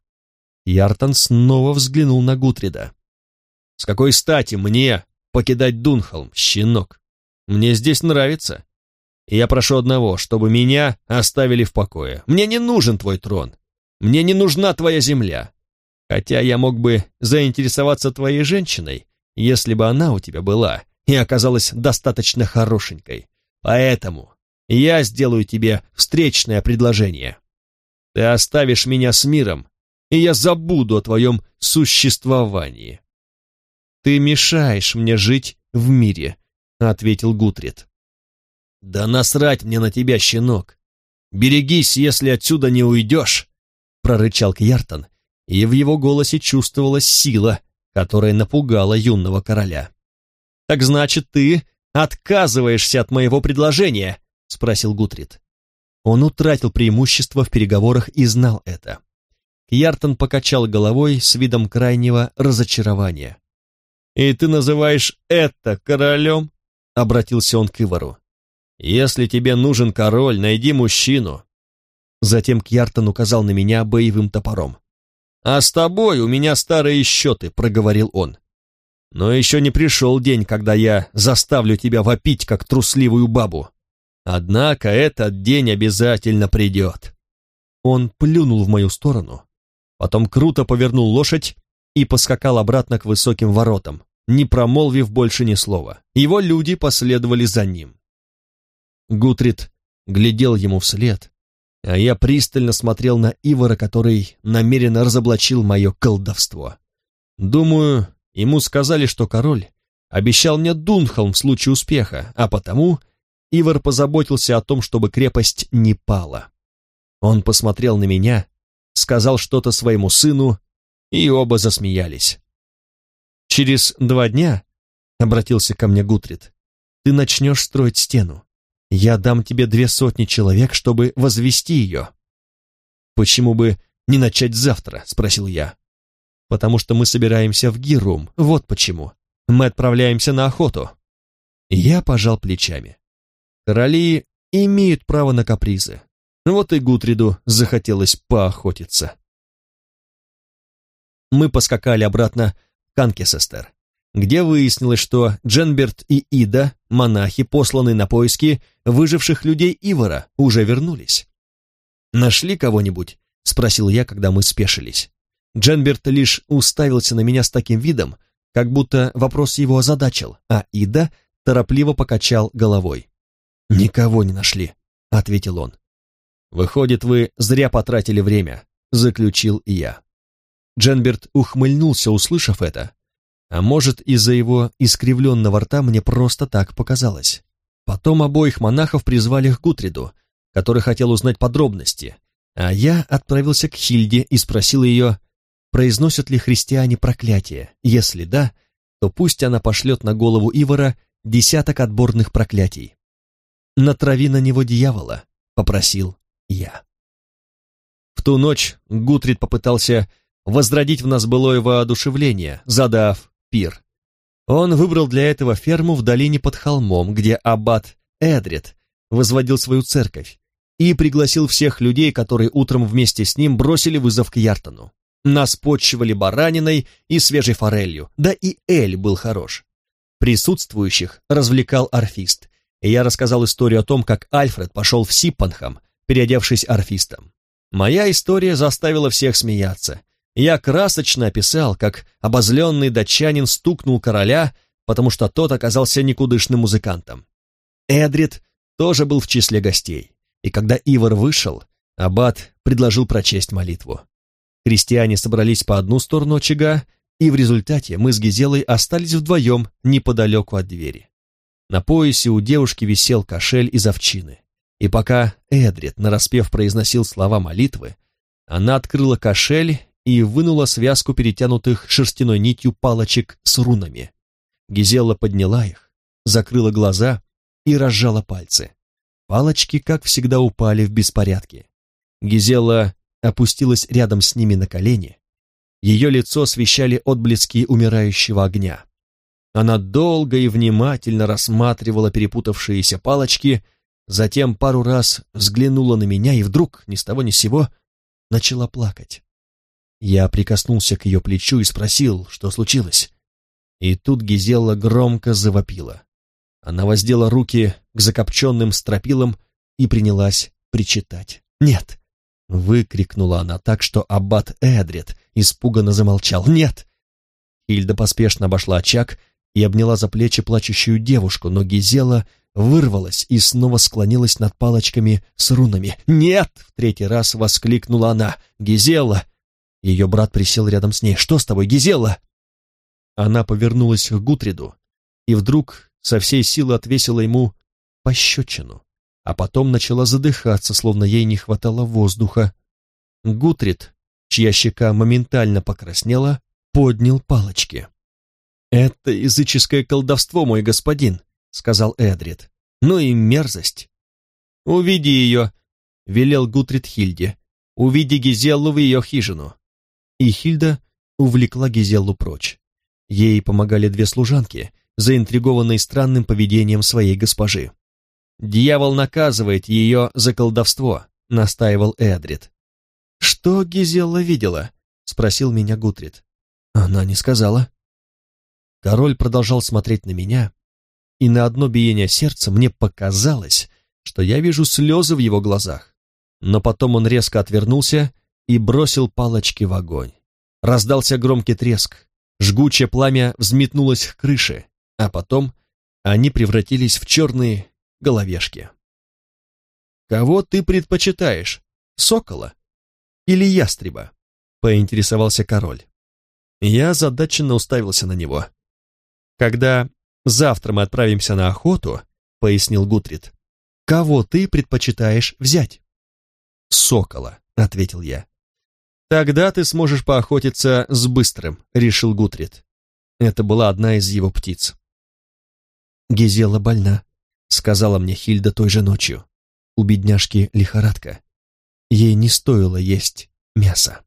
Яртон снова взглянул на Гутрида. «С какой стати мне покидать Дунхолм, щенок? Мне здесь нравится. я прошу одного, чтобы меня оставили в покое. Мне не нужен твой трон. Мне не нужна твоя земля. Хотя я мог бы заинтересоваться твоей женщиной, если бы она у тебя была и оказалась достаточно хорошенькой. Поэтому я сделаю тебе встречное предложение. Ты оставишь меня с миром и я забуду о твоем существовании». «Ты мешаешь мне жить в мире», — ответил Гутрид. «Да насрать мне на тебя, щенок! Берегись, если отсюда не уйдешь!» — прорычал Кьяртон, и в его голосе чувствовалась сила, которая напугала юного короля. «Так значит, ты отказываешься от моего предложения?» — спросил Гутрид. Он утратил преимущество в переговорах и знал это. Кьяртон покачал головой с видом крайнего разочарования. «И ты называешь это королем?» — обратился он к Ивару. «Если тебе нужен король, найди мужчину». Затем Кьяртон указал на меня боевым топором. «А с тобой у меня старые счеты», — проговорил он. «Но еще не пришел день, когда я заставлю тебя вопить, как трусливую бабу. Однако этот день обязательно придет». Он плюнул в мою сторону, потом круто повернул лошадь и поскакал обратно к высоким воротам, не промолвив больше ни слова. Его люди последовали за ним. Гутрид глядел ему вслед, а я пристально смотрел на Ивара, который намеренно разоблачил мое колдовство. Думаю, ему сказали, что король обещал мне Дунхолм в случае успеха, а потому Ивар позаботился о том, чтобы крепость не пала. Он посмотрел на меня, сказал что-то своему сыну, и оба засмеялись. «Через два дня», — обратился ко мне Гутрид, — «ты начнешь строить стену. Я дам тебе две сотни человек, чтобы возвести ее». «Почему бы не начать завтра?» — спросил я. «Потому что мы собираемся в Гирум, вот почему. Мы отправляемся на охоту». Я пожал плечами. Короли имеют право на капризы. Вот и Гутриду захотелось поохотиться. Мы поскакали обратно в Канкесестер, где выяснилось, что Дженберт и Ида, монахи, посланные на поиски выживших людей Ивара, уже вернулись. «Нашли кого-нибудь?» — спросил я, когда мы спешились. Дженберт лишь уставился на меня с таким видом, как будто вопрос его озадачил, а Ида торопливо покачал головой. «Никого не нашли», — ответил он. «Выходит, вы зря потратили время», — заключил я. Дженберт ухмыльнулся, услышав это. А может, из-за его искривленного рта мне просто так показалось. Потом обоих монахов призвали к Гутриду, который хотел узнать подробности, а я отправился к Хильде и спросил ее, произносят ли христиане проклятие. Если да, то пусть она пошлет на голову Ивара десяток отборных проклятий. «Натрави на него дьявола», — попросил я. В ту ночь Гутрид попытался возродить в нас былое воодушевление, задав пир. Он выбрал для этого ферму в долине под холмом, где аббат Эдрид возводил свою церковь, и пригласил всех людей, которые утром вместе с ним бросили вызов к Яртону. Нас почивали бараниной и свежей форелью, да и Эль был хорош. Присутствующих развлекал орфист, и я рассказал историю о том, как Альфред пошел в Сиппанхам, переодевшись орфистом. Моя история заставила всех смеяться. Я красочно описал, как обозленный датчанин стукнул короля, потому что тот оказался никудышным музыкантом. Эдрид тоже был в числе гостей, и когда Ивар вышел, аббат предложил прочесть молитву. Крестьяне собрались по одну сторону очага, и в результате мы с Гизелой остались вдвоем неподалеку от двери. На поясе у девушки висел кошель из овчины. И пока Эдрид нараспев произносил слова молитвы, она открыла кошель и вынула связку перетянутых шерстяной нитью палочек с рунами. Гизела подняла их, закрыла глаза и разжала пальцы. Палочки, как всегда, упали в беспорядке. Гизела опустилась рядом с ними на колени. Ее лицо освещали отблески умирающего огня. Она долго и внимательно рассматривала перепутавшиеся палочки, затем пару раз взглянула на меня и вдруг, ни с того ни с сего, начала плакать. Я прикоснулся к ее плечу и спросил, что случилось. И тут Гизелла громко завопила. Она воздела руки к закопченным стропилам и принялась причитать. «Нет!» — выкрикнула она так, что аббат Эдрид испуганно замолчал. «Нет!» Хильда поспешно обошла очаг и обняла за плечи плачущую девушку, но Гизела вырвалась и снова склонилась над палочками с рунами. «Нет!» — в третий раз воскликнула она. «Гизела, Ее брат присел рядом с ней. «Что с тобой, Гизела?» Она повернулась к Гутриду и вдруг со всей силы отвесила ему пощечину, а потом начала задыхаться, словно ей не хватало воздуха. Гутрид, чья щека моментально покраснела, поднял палочки. «Это языческое колдовство, мой господин», — сказал Эдрид. «Ну и мерзость». «Увиди ее», — велел Гутрид Хильде. «Увиди Гизеллу в ее хижину». И Хильда увлекла Гизеллу прочь. Ей помогали две служанки, заинтригованные странным поведением своей госпожи. «Дьявол наказывает ее за колдовство», — настаивал Эдрид. «Что Гизелла видела?» — спросил меня Гутрид. Она не сказала. Король продолжал смотреть на меня, и на одно биение сердца мне показалось, что я вижу слезы в его глазах. Но потом он резко отвернулся и бросил палочки в огонь. Раздался громкий треск, жгучее пламя взметнулось к крыше, а потом они превратились в черные головешки. «Кого ты предпочитаешь, сокола или ястреба?» — поинтересовался король. Я задаченно уставился на него. «Когда завтра мы отправимся на охоту», — пояснил Гутрид, — «кого ты предпочитаешь взять?» «Сокола», — ответил я. «Тогда ты сможешь поохотиться с быстрым», — решил Гутрид. Это была одна из его птиц. «Гизела больна», — сказала мне Хильда той же ночью. «У бедняжки лихорадка. Ей не стоило есть мясо».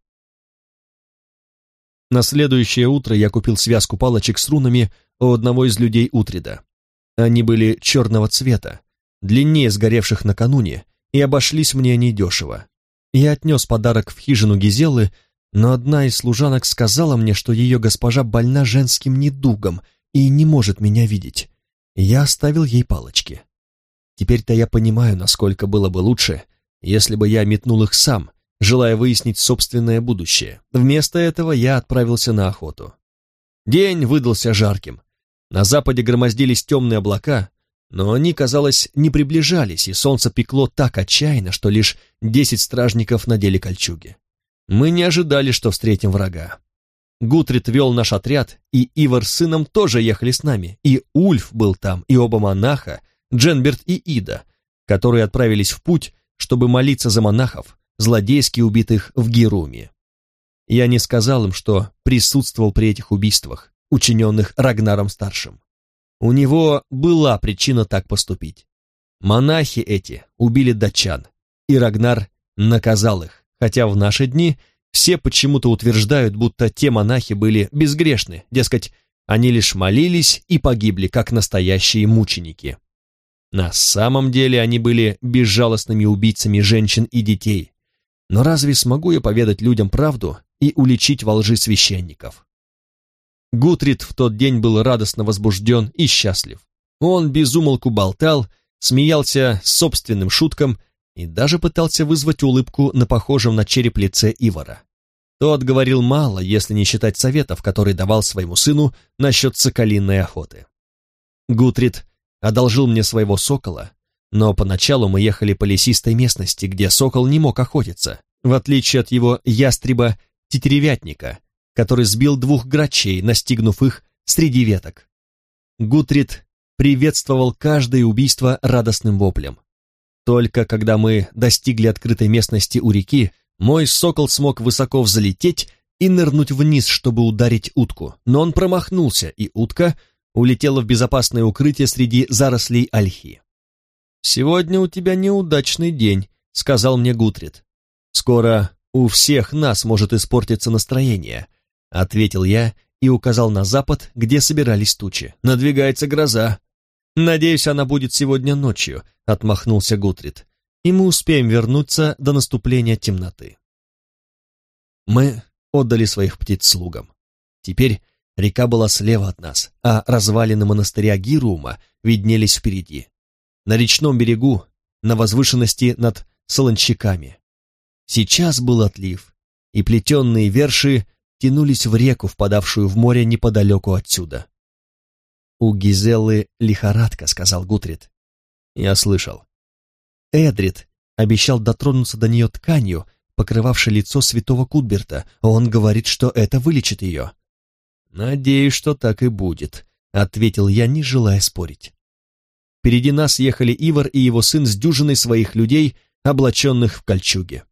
На следующее утро я купил связку палочек с рунами у одного из людей Утрида. Они были черного цвета, длиннее сгоревших накануне, и обошлись мне недешево. Я отнес подарок в хижину Гизелы, но одна из служанок сказала мне, что ее госпожа больна женским недугом и не может меня видеть. Я оставил ей палочки. Теперь-то я понимаю, насколько было бы лучше, если бы я метнул их сам, желая выяснить собственное будущее. Вместо этого я отправился на охоту. День выдался жарким. На западе громоздились темные облака, но они, казалось, не приближались, и солнце пекло так отчаянно, что лишь десять стражников надели кольчуги. Мы не ожидали, что встретим врага. Гутрид вел наш отряд, и Ивар с сыном тоже ехали с нами, и Ульф был там, и оба монаха, Дженберт и Ида, которые отправились в путь, чтобы молиться за монахов, злодейски убитых в Геруме. Я не сказал им, что присутствовал при этих убийствах, учиненных Рагнаром-старшим. У него была причина так поступить. Монахи эти убили датчан, и Рагнар наказал их, хотя в наши дни все почему-то утверждают, будто те монахи были безгрешны, дескать, они лишь молились и погибли, как настоящие мученики. На самом деле они были безжалостными убийцами женщин и детей, но разве смогу я поведать людям правду и уличить во лжи священников? Гутрид в тот день был радостно возбужден и счастлив. Он безумолку болтал, смеялся собственным шуткам и даже пытался вызвать улыбку на похожем на череп лице Ивара. Тот говорил мало, если не считать советов, которые давал своему сыну насчет соколиной охоты. Гутрид одолжил мне своего сокола, но поначалу мы ехали по лесистой местности, где сокол не мог охотиться, в отличие от его ястреба-тетеревятника, который сбил двух грачей, настигнув их среди веток. Гутрид приветствовал каждое убийство радостным воплем. Только когда мы достигли открытой местности у реки, мой сокол смог высоко взлететь и нырнуть вниз, чтобы ударить утку, но он промахнулся, и утка улетела в безопасное укрытие среди зарослей ольхи. «Сегодня у тебя неудачный день», — сказал мне Гутрид. «Скоро у всех нас может испортиться настроение», — ответил я и указал на запад, где собирались тучи. «Надвигается гроза». «Надеюсь, она будет сегодня ночью», — отмахнулся Гутрид. «И мы успеем вернуться до наступления темноты». Мы отдали своих птиц слугам. Теперь река была слева от нас, а развалины монастыря Гирума виднелись впереди на речном берегу, на возвышенности над солончаками. Сейчас был отлив, и плетенные верши тянулись в реку, впадавшую в море неподалеку отсюда. «У Гизеллы лихорадка», — сказал Гутрид. Я слышал. Эдрид обещал дотронуться до нее тканью, покрывавший лицо святого Кудберта. Он говорит, что это вылечит ее. «Надеюсь, что так и будет», — ответил я, не желая спорить. Впереди нас ехали Ивар и его сын с дюжиной своих людей, облаченных в кольчуги.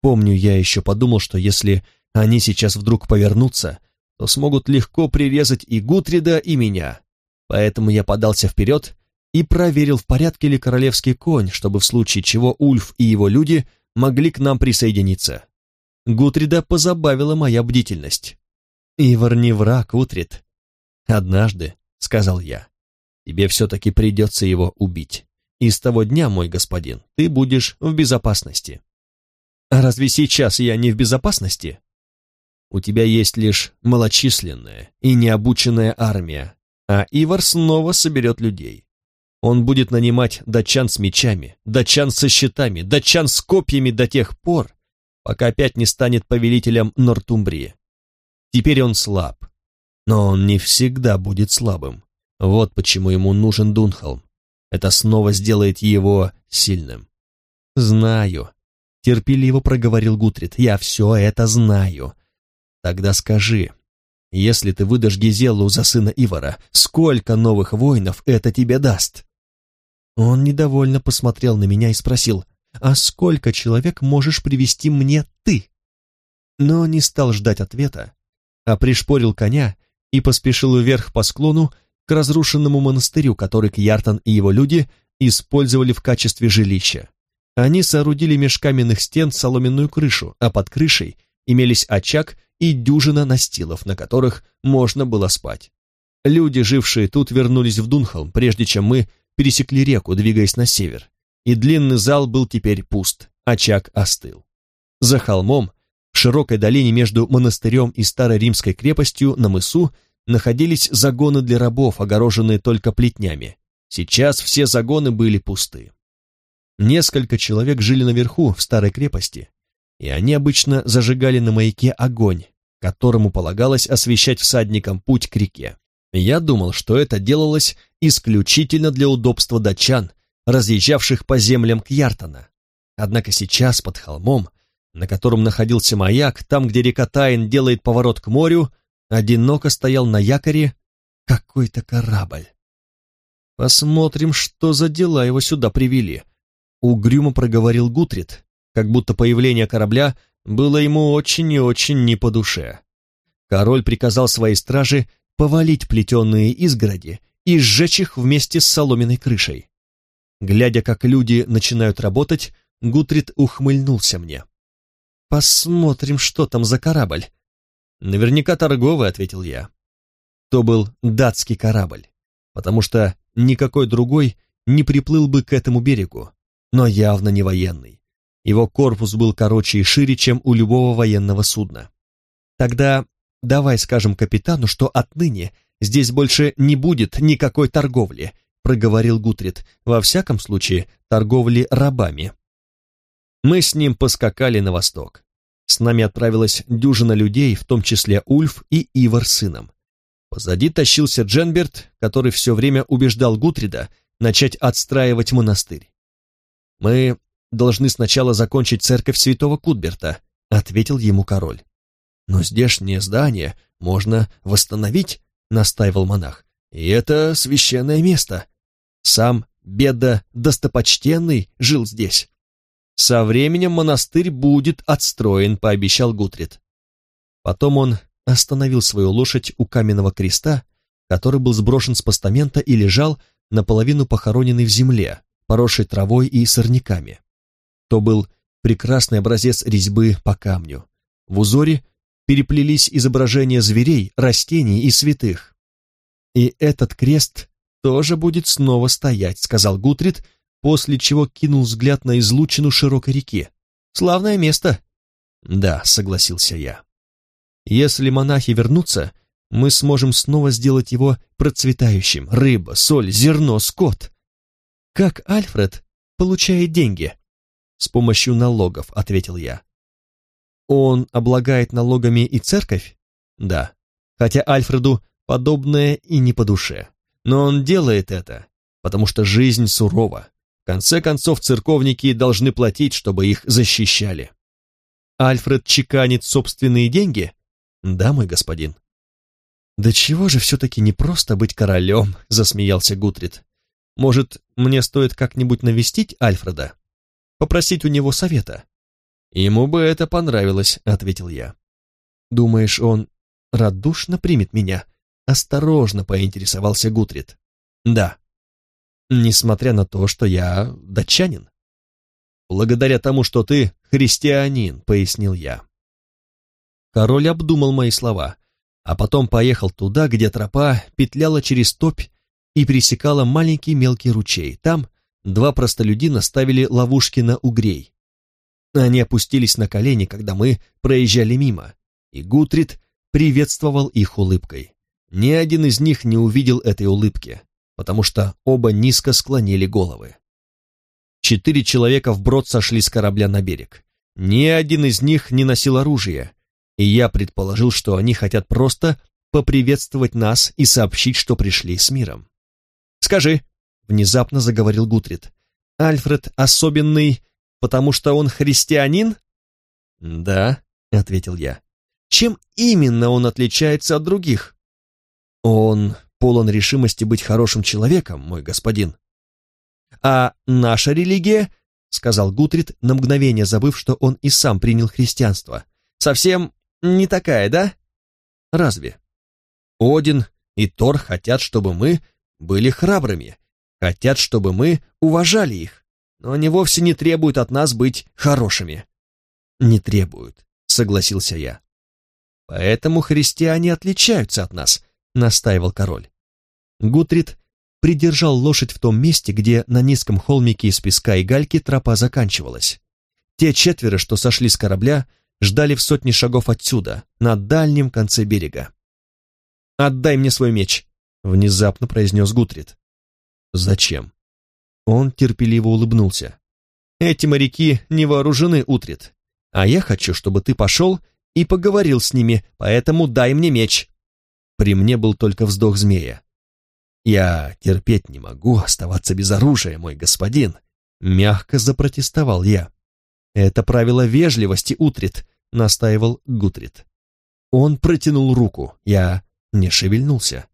Помню, я еще подумал, что если они сейчас вдруг повернутся, то смогут легко прирезать и Гутрида, и меня. Поэтому я подался вперед и проверил, в порядке ли королевский конь, чтобы в случае чего Ульф и его люди могли к нам присоединиться. Гутрида позабавила моя бдительность. «Ивар не враг, Утрид. Однажды, — сказал я, — тебе все-таки придется его убить. И с того дня, мой господин, ты будешь в безопасности». «А разве сейчас я не в безопасности?» «У тебя есть лишь малочисленная и необученная армия, а Ивар снова соберет людей. Он будет нанимать датчан с мечами, датчан со щитами, датчан с копьями до тех пор, пока опять не станет повелителем Нортумбрии. Теперь он слаб, но он не всегда будет слабым. Вот почему ему нужен Дунхолм. Это снова сделает его сильным. «Знаю», — терпеливо проговорил Гутрид, — «я все это знаю. Тогда скажи, если ты выдашь Гизеллу за сына Ивара, сколько новых воинов это тебе даст?» Он недовольно посмотрел на меня и спросил, «А сколько человек можешь привести мне ты?» Но не стал ждать ответа, а пришпорил коня и поспешил вверх по склону к разрушенному монастырю, который Кьяртан и его люди использовали в качестве жилища. Они соорудили меж каменных стен соломенную крышу, а под крышей имелись очаг и дюжина настилов, на которых можно было спать. Люди, жившие тут, вернулись в Дунхолм, прежде чем мы пересекли реку, двигаясь на север, и длинный зал был теперь пуст, очаг остыл. За холмом, в широкой долине между монастырем и старой римской крепостью на мысу, находились загоны для рабов, огороженные только плетнями. Сейчас все загоны были пусты. Несколько человек жили наверху, в старой крепости, и они обычно зажигали на маяке огонь, которому полагалось освещать всадникам путь к реке. Я думал, что это делалось исключительно для удобства датчан, разъезжавших по землям Кьяртона. Однако сейчас под холмом, на котором находился маяк, там, где река Тайн делает поворот к морю, одиноко стоял на якоре какой-то корабль. Посмотрим, что за дела его сюда привели. Угрюмо проговорил Гутрид, как будто появление корабля было ему очень и очень не по душе. Король приказал своей страже повалить плетеные изгороди и сжечь их вместе с соломенной крышей. Глядя, как люди начинают работать, Гутрид ухмыльнулся мне. «Посмотрим, что там за корабль». «Наверняка торговый», — ответил я. То был датский корабль, потому что никакой другой не приплыл бы к этому берегу, но явно не военный. Его корпус был короче и шире, чем у любого военного судна. Тогда давай скажем капитану, что отныне здесь больше не будет никакой торговли, проговорил Гутрид, во всяком случае торговли рабами. Мы с ним поскакали на восток. С нами отправилась дюжина людей, в том числе Ульф и Ивар сыном. Позади тащился Дженберт, который все время убеждал Гутрида начать отстраивать монастырь. «Мы должны сначала закончить церковь святого Кутберта», — ответил ему король. «Но здешнее здание можно восстановить», — настаивал монах. «И это священное место. Сам Беда Достопочтенный жил здесь». «Со временем монастырь будет отстроен», — пообещал Гутрид. Потом он остановил свою лошадь у каменного креста, который был сброшен с постамента и лежал наполовину похороненный в земле, поросшей травой и сорняками. То был прекрасный образец резьбы по камню. В узоре переплелись изображения зверей, растений и святых. «И этот крест тоже будет снова стоять», — сказал Гутрид, после чего кинул взгляд на излучину широкой реки. «Славное место». «Да», — согласился я. «Если монахи вернутся, мы сможем снова сделать его процветающим. Рыба, соль, зерно, скот». «Как Альфред получает деньги?» «С помощью налогов», — ответил я. Он облагает налогами и церковь? Да. Хотя Альфреду подобное и не по душе. Но он делает это, потому что жизнь сурова. В конце концов, церковники должны платить, чтобы их защищали. Альфред чеканит собственные деньги? Да, мой господин. Да чего же все-таки не просто быть королем, засмеялся Гутрид. Может, мне стоит как-нибудь навестить Альфреда? Попросить у него совета? Ему бы это понравилось, ответил я. Думаешь, он радушно примет меня? Осторожно поинтересовался Гутрид. Да. Несмотря на то, что я датчанин. Благодаря тому, что ты христианин, пояснил я. Король обдумал мои слова, а потом поехал туда, где тропа петляла через топь и пересекала маленький мелкий ручей. Там два простолюдина ставили ловушки на угрей. Они опустились на колени, когда мы проезжали мимо, и Гутрид приветствовал их улыбкой. Ни один из них не увидел этой улыбки, потому что оба низко склонили головы. Четыре человека вброд сошли с корабля на берег. Ни один из них не носил оружия, и я предположил, что они хотят просто поприветствовать нас и сообщить, что пришли с миром. «Скажи», — внезапно заговорил Гутрид, — «Альфред особенный, потому что он христианин?» «Да», — ответил я. «Чем именно он отличается от других?» Он полон решимости быть хорошим человеком, мой господин. А наша религия, сказал Гутрид, на мгновение забыв, что он и сам принял христианство, совсем не такая, да? Разве? Один и Тор хотят, чтобы мы были храбрыми, хотят, чтобы мы уважали их, но они вовсе не требуют от нас быть хорошими. Не требуют, согласился я. Поэтому христиане отличаются от нас, настаивал король. Гутрид придержал лошадь в том месте, где на низком холмике из песка и гальки тропа заканчивалась. Те четверо, что сошли с корабля, ждали в сотне шагов отсюда, на дальнем конце берега. «Отдай мне свой меч», — внезапно произнес Гутрид. «Зачем?» Он терпеливо улыбнулся. «Эти моряки не вооружены, Утрид, а я хочу, чтобы ты пошел и поговорил с ними, поэтому дай мне меч». При мне был только вздох змея. «Я терпеть не могу оставаться без оружия, мой господин», — мягко запротестовал я. «Это правило вежливости, Утрит», — настаивал Гутрит. Он протянул руку, я не шевельнулся.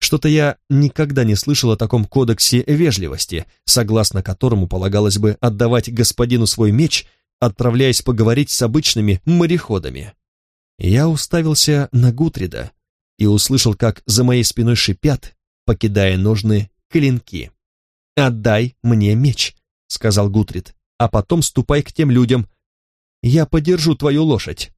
Что-то я никогда не слышал о таком кодексе вежливости, согласно которому полагалось бы отдавать господину свой меч, отправляясь поговорить с обычными мореходами. Я уставился на Гутрида, и услышал, как за моей спиной шипят, покидая ножны, клинки. «Отдай мне меч», — сказал Гутрид, «а потом ступай к тем людям. Я подержу твою лошадь».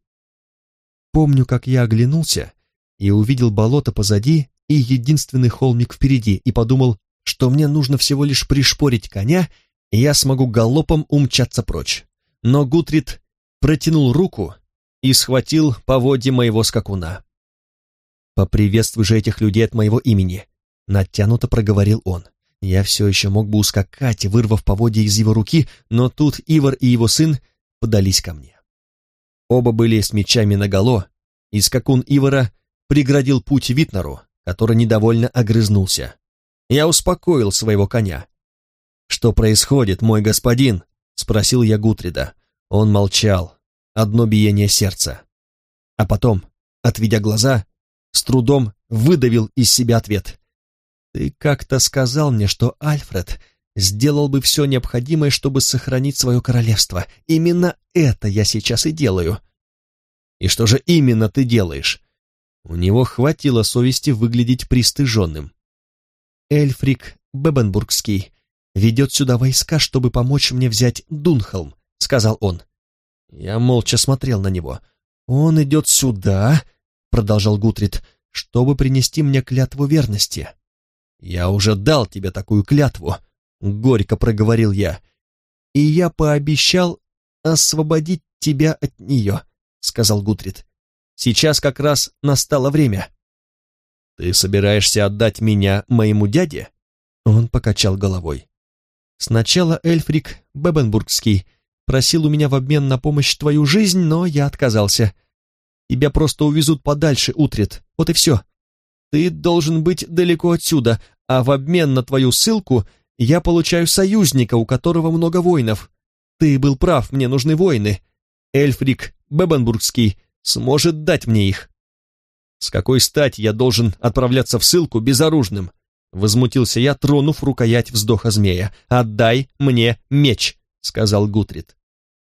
Помню, как я оглянулся и увидел болото позади и единственный холмик впереди, и подумал, что мне нужно всего лишь пришпорить коня, и я смогу галопом умчаться прочь. Но Гутрид протянул руку и схватил поводье моего скакуна. «Поприветствуй же этих людей от моего имени», — натянуто проговорил он. Я все еще мог бы ускакать, вырвав поводья из его руки, но тут Ивар и его сын подались ко мне. Оба были с мечами наголо, и скакун Ивара преградил путь Витнеру, который недовольно огрызнулся. Я успокоил своего коня. «Что происходит, мой господин?» — спросил я Гутрида. Он молчал, одно биение сердца. А потом, отведя глаза, с трудом выдавил из себя ответ. «Ты как-то сказал мне, что Альфред сделал бы все необходимое, чтобы сохранить свое королевство. Именно это я сейчас и делаю». «И что же именно ты делаешь?» У него хватило совести выглядеть пристыженным. «Эльфрик Бебенбургский ведет сюда войска, чтобы помочь мне взять Дунхолм», — сказал он. Я молча смотрел на него. «Он идет сюда?» продолжал Гутрид, чтобы принести мне клятву верности. Я уже дал тебе такую клятву, горько проговорил я, и я пообещал освободить тебя от нее, сказал Гутрид. Сейчас как раз настало время. Ты собираешься отдать меня моему дяде? Он покачал головой. Сначала Эльфрик Бебенбургский просил у меня в обмен на помощь твою жизнь, но я отказался. Тебя просто увезут подальше, Утрит. Вот и все. Ты должен быть далеко отсюда, а в обмен на твою ссылку я получаю союзника, у которого много воинов. Ты был прав, мне нужны воины. Эльфрик Бебенбургский сможет дать мне их. С какой стати я должен отправляться в ссылку безоружным? Возмутился я, тронув рукоять вздоха змея. «Отдай мне меч!» — сказал Гутрид.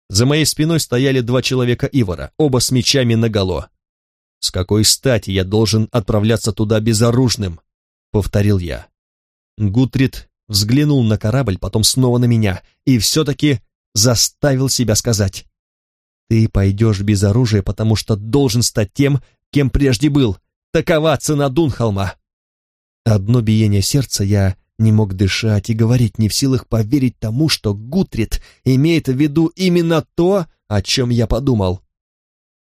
За моей спиной стояли два человека Ивара, оба с мечами наголо. «С какой стати я должен отправляться туда безоружным?» — повторил я. Гутрид взглянул на корабль, потом снова на меня, и все-таки заставил себя сказать. «Ты пойдешь без оружия, потому что должен стать тем, кем прежде был. Такова цена Дунхолма». Одно биение сердца я не мог дышать и говорить, не в силах поверить тому, что Гутрид имеет в виду именно то, о чем я подумал.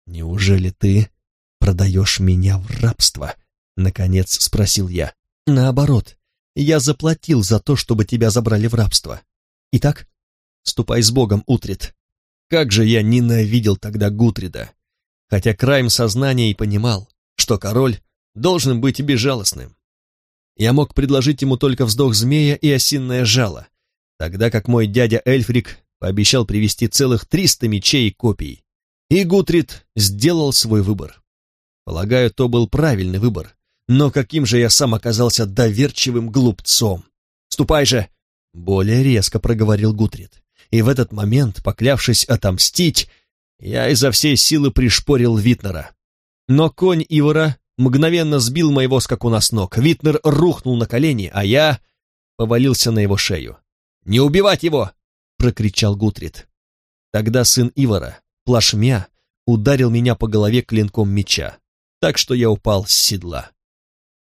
«Неужели ты продаешь меня в рабство?» — наконец спросил я. «Наоборот, я заплатил за то, чтобы тебя забрали в рабство. Итак, ступай с Богом, Утрид. Как же я ненавидел тогда Гутрида, хотя краем сознания и понимал, что король должен быть безжалостным. Я мог предложить ему только вздох змея и осинное жало, тогда как мой дядя Эльфрик пообещал привезти целых триста мечей и копий. И Гутрид сделал свой выбор. Полагаю, то был правильный выбор, но каким же я сам оказался доверчивым глупцом. «Ступай же!» — более резко проговорил Гутрид. И в этот момент, поклявшись отомстить, я изо всей силы пришпорил Витнера. Но конь Ивара мгновенно сбил моего скакуна с ног. Витнер рухнул на колени, а я повалился на его шею. «Не убивать его!» — прокричал Гутрид. Тогда сын Ивара, плашмя, ударил меня по голове клинком меча, так что я упал с седла.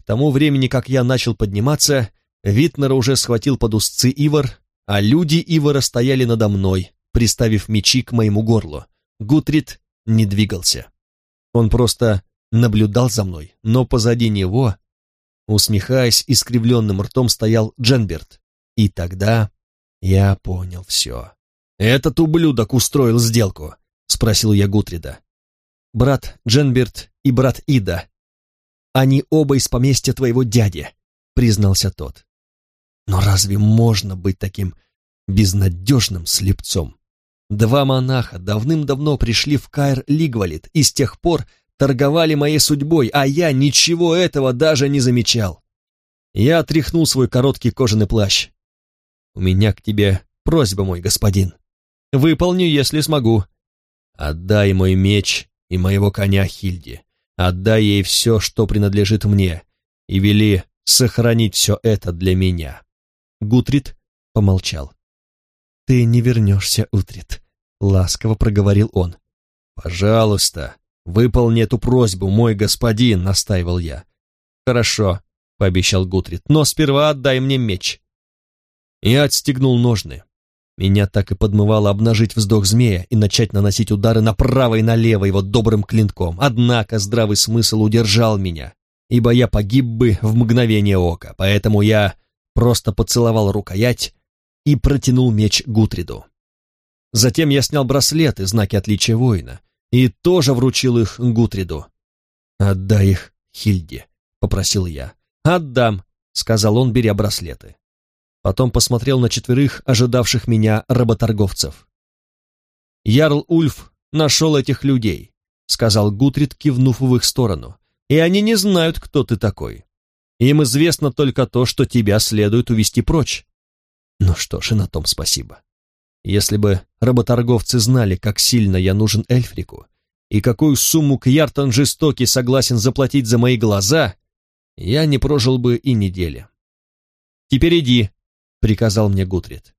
К тому времени, как я начал подниматься, Витнера уже схватил под узцы Ивар, а люди Ивара стояли надо мной, приставив мечи к моему горлу. Гутрид не двигался. Он просто наблюдал за мной, но позади него, усмехаясь искривленным ртом, стоял Дженберт. И тогда я понял все. «Этот ублюдок устроил сделку?» — спросил я Гутрида. «Брат Дженберт и брат Ида. Они оба из поместья твоего дяди», — признался тот. «Но разве можно быть таким безнадежным слепцом?» Два монаха давным-давно пришли в Каир Лигвалит и с тех пор торговали моей судьбой, а я ничего этого даже не замечал. Я отряхнул свой короткий кожаный плащ. «У меня к тебе просьба, мой господин. Выполню, если смогу. Отдай мой меч и моего коня Хильде. Отдай ей все, что принадлежит мне, и вели сохранить все это для меня». Гутрид помолчал. «Ты не вернешься, Утрид», — ласково проговорил он. «Пожалуйста, «Выполни эту просьбу, мой господин», — настаивал я. «Хорошо», — пообещал Гутрид, — «но сперва отдай мне меч». Я отстегнул ножны. Меня так и подмывало обнажить вздох змея и начать наносить удары направо и налево его добрым клинком. Однако здравый смысл удержал меня, ибо я погиб бы в мгновение ока, поэтому я просто поцеловал рукоять и протянул меч Гутриду. Затем я снял браслеты, знаки отличия воина, и тоже вручил их Гутриду. «Отдай их Хильде», — попросил я. «Отдам», — сказал он, беря браслеты. Потом посмотрел на четверых ожидавших меня работорговцев. «Ярл Ульф нашел этих людей», — сказал Гутрид, кивнув в их сторону. «И они не знают, кто ты такой. Им известно только то, что тебя следует увести прочь». Ну что ж, и на том спасибо. Если бы работорговцы знали, как сильно я нужен Эльфрику, и какую сумму Кьяртон жестокий согласен заплатить за мои глаза, я не прожил бы и недели. «Теперь иди», — приказал мне Гутрид.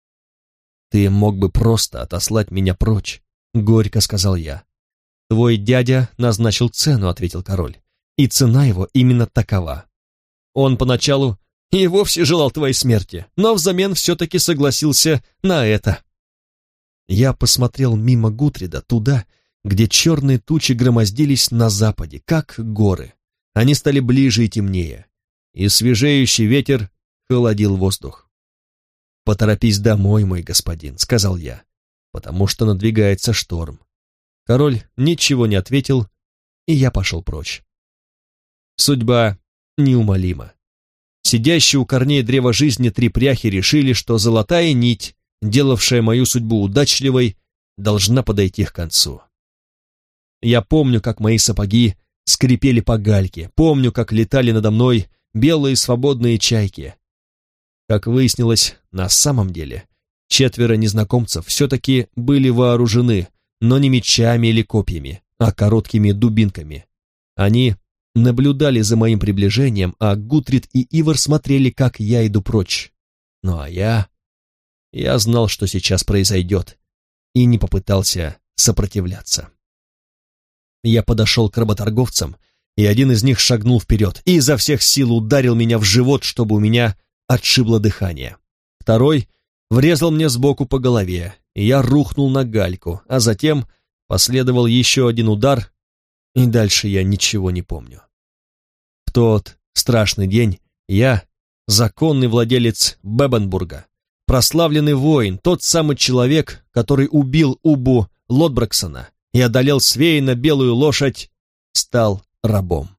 «Ты мог бы просто отослать меня прочь», — горько сказал я. «Твой дядя назначил цену», — ответил король, — «и цена его именно такова. Он поначалу и вовсе желал твоей смерти, но взамен все-таки согласился на это». Я посмотрел мимо Гутрида, туда, где черные тучи громоздились на западе, как горы. Они стали ближе и темнее, и свежеющий ветер холодил воздух. «Поторопись домой, мой господин», — сказал я, потому что надвигается шторм. Король ничего не ответил, и я пошел прочь. Судьба неумолима. Сидящие у корней древа жизни три пряхи решили, что золотая нить делавшая мою судьбу удачливой, должна подойти к концу. Я помню, как мои сапоги скрипели по гальке, помню, как летали надо мной белые свободные чайки. Как выяснилось, на самом деле, четверо незнакомцев все-таки были вооружены, но не мечами или копьями, а короткими дубинками. Они наблюдали за моим приближением, а Гутрид и Ивар смотрели, как я иду прочь. Ну а я... Я знал, что сейчас произойдет, и не попытался сопротивляться. Я подошел к работорговцам, и один из них шагнул вперед и изо всех сил ударил меня в живот, чтобы у меня отшибло дыхание. Второй врезал мне сбоку по голове, и я рухнул на гальку, а затем последовал еще один удар, и дальше я ничего не помню. Тот страшный день я, законный владелец Бебенбурга, прославленный воин, тот самый человек, который убил Убу Лотбраксона и одолел Свейна белую лошадь, стал рабом.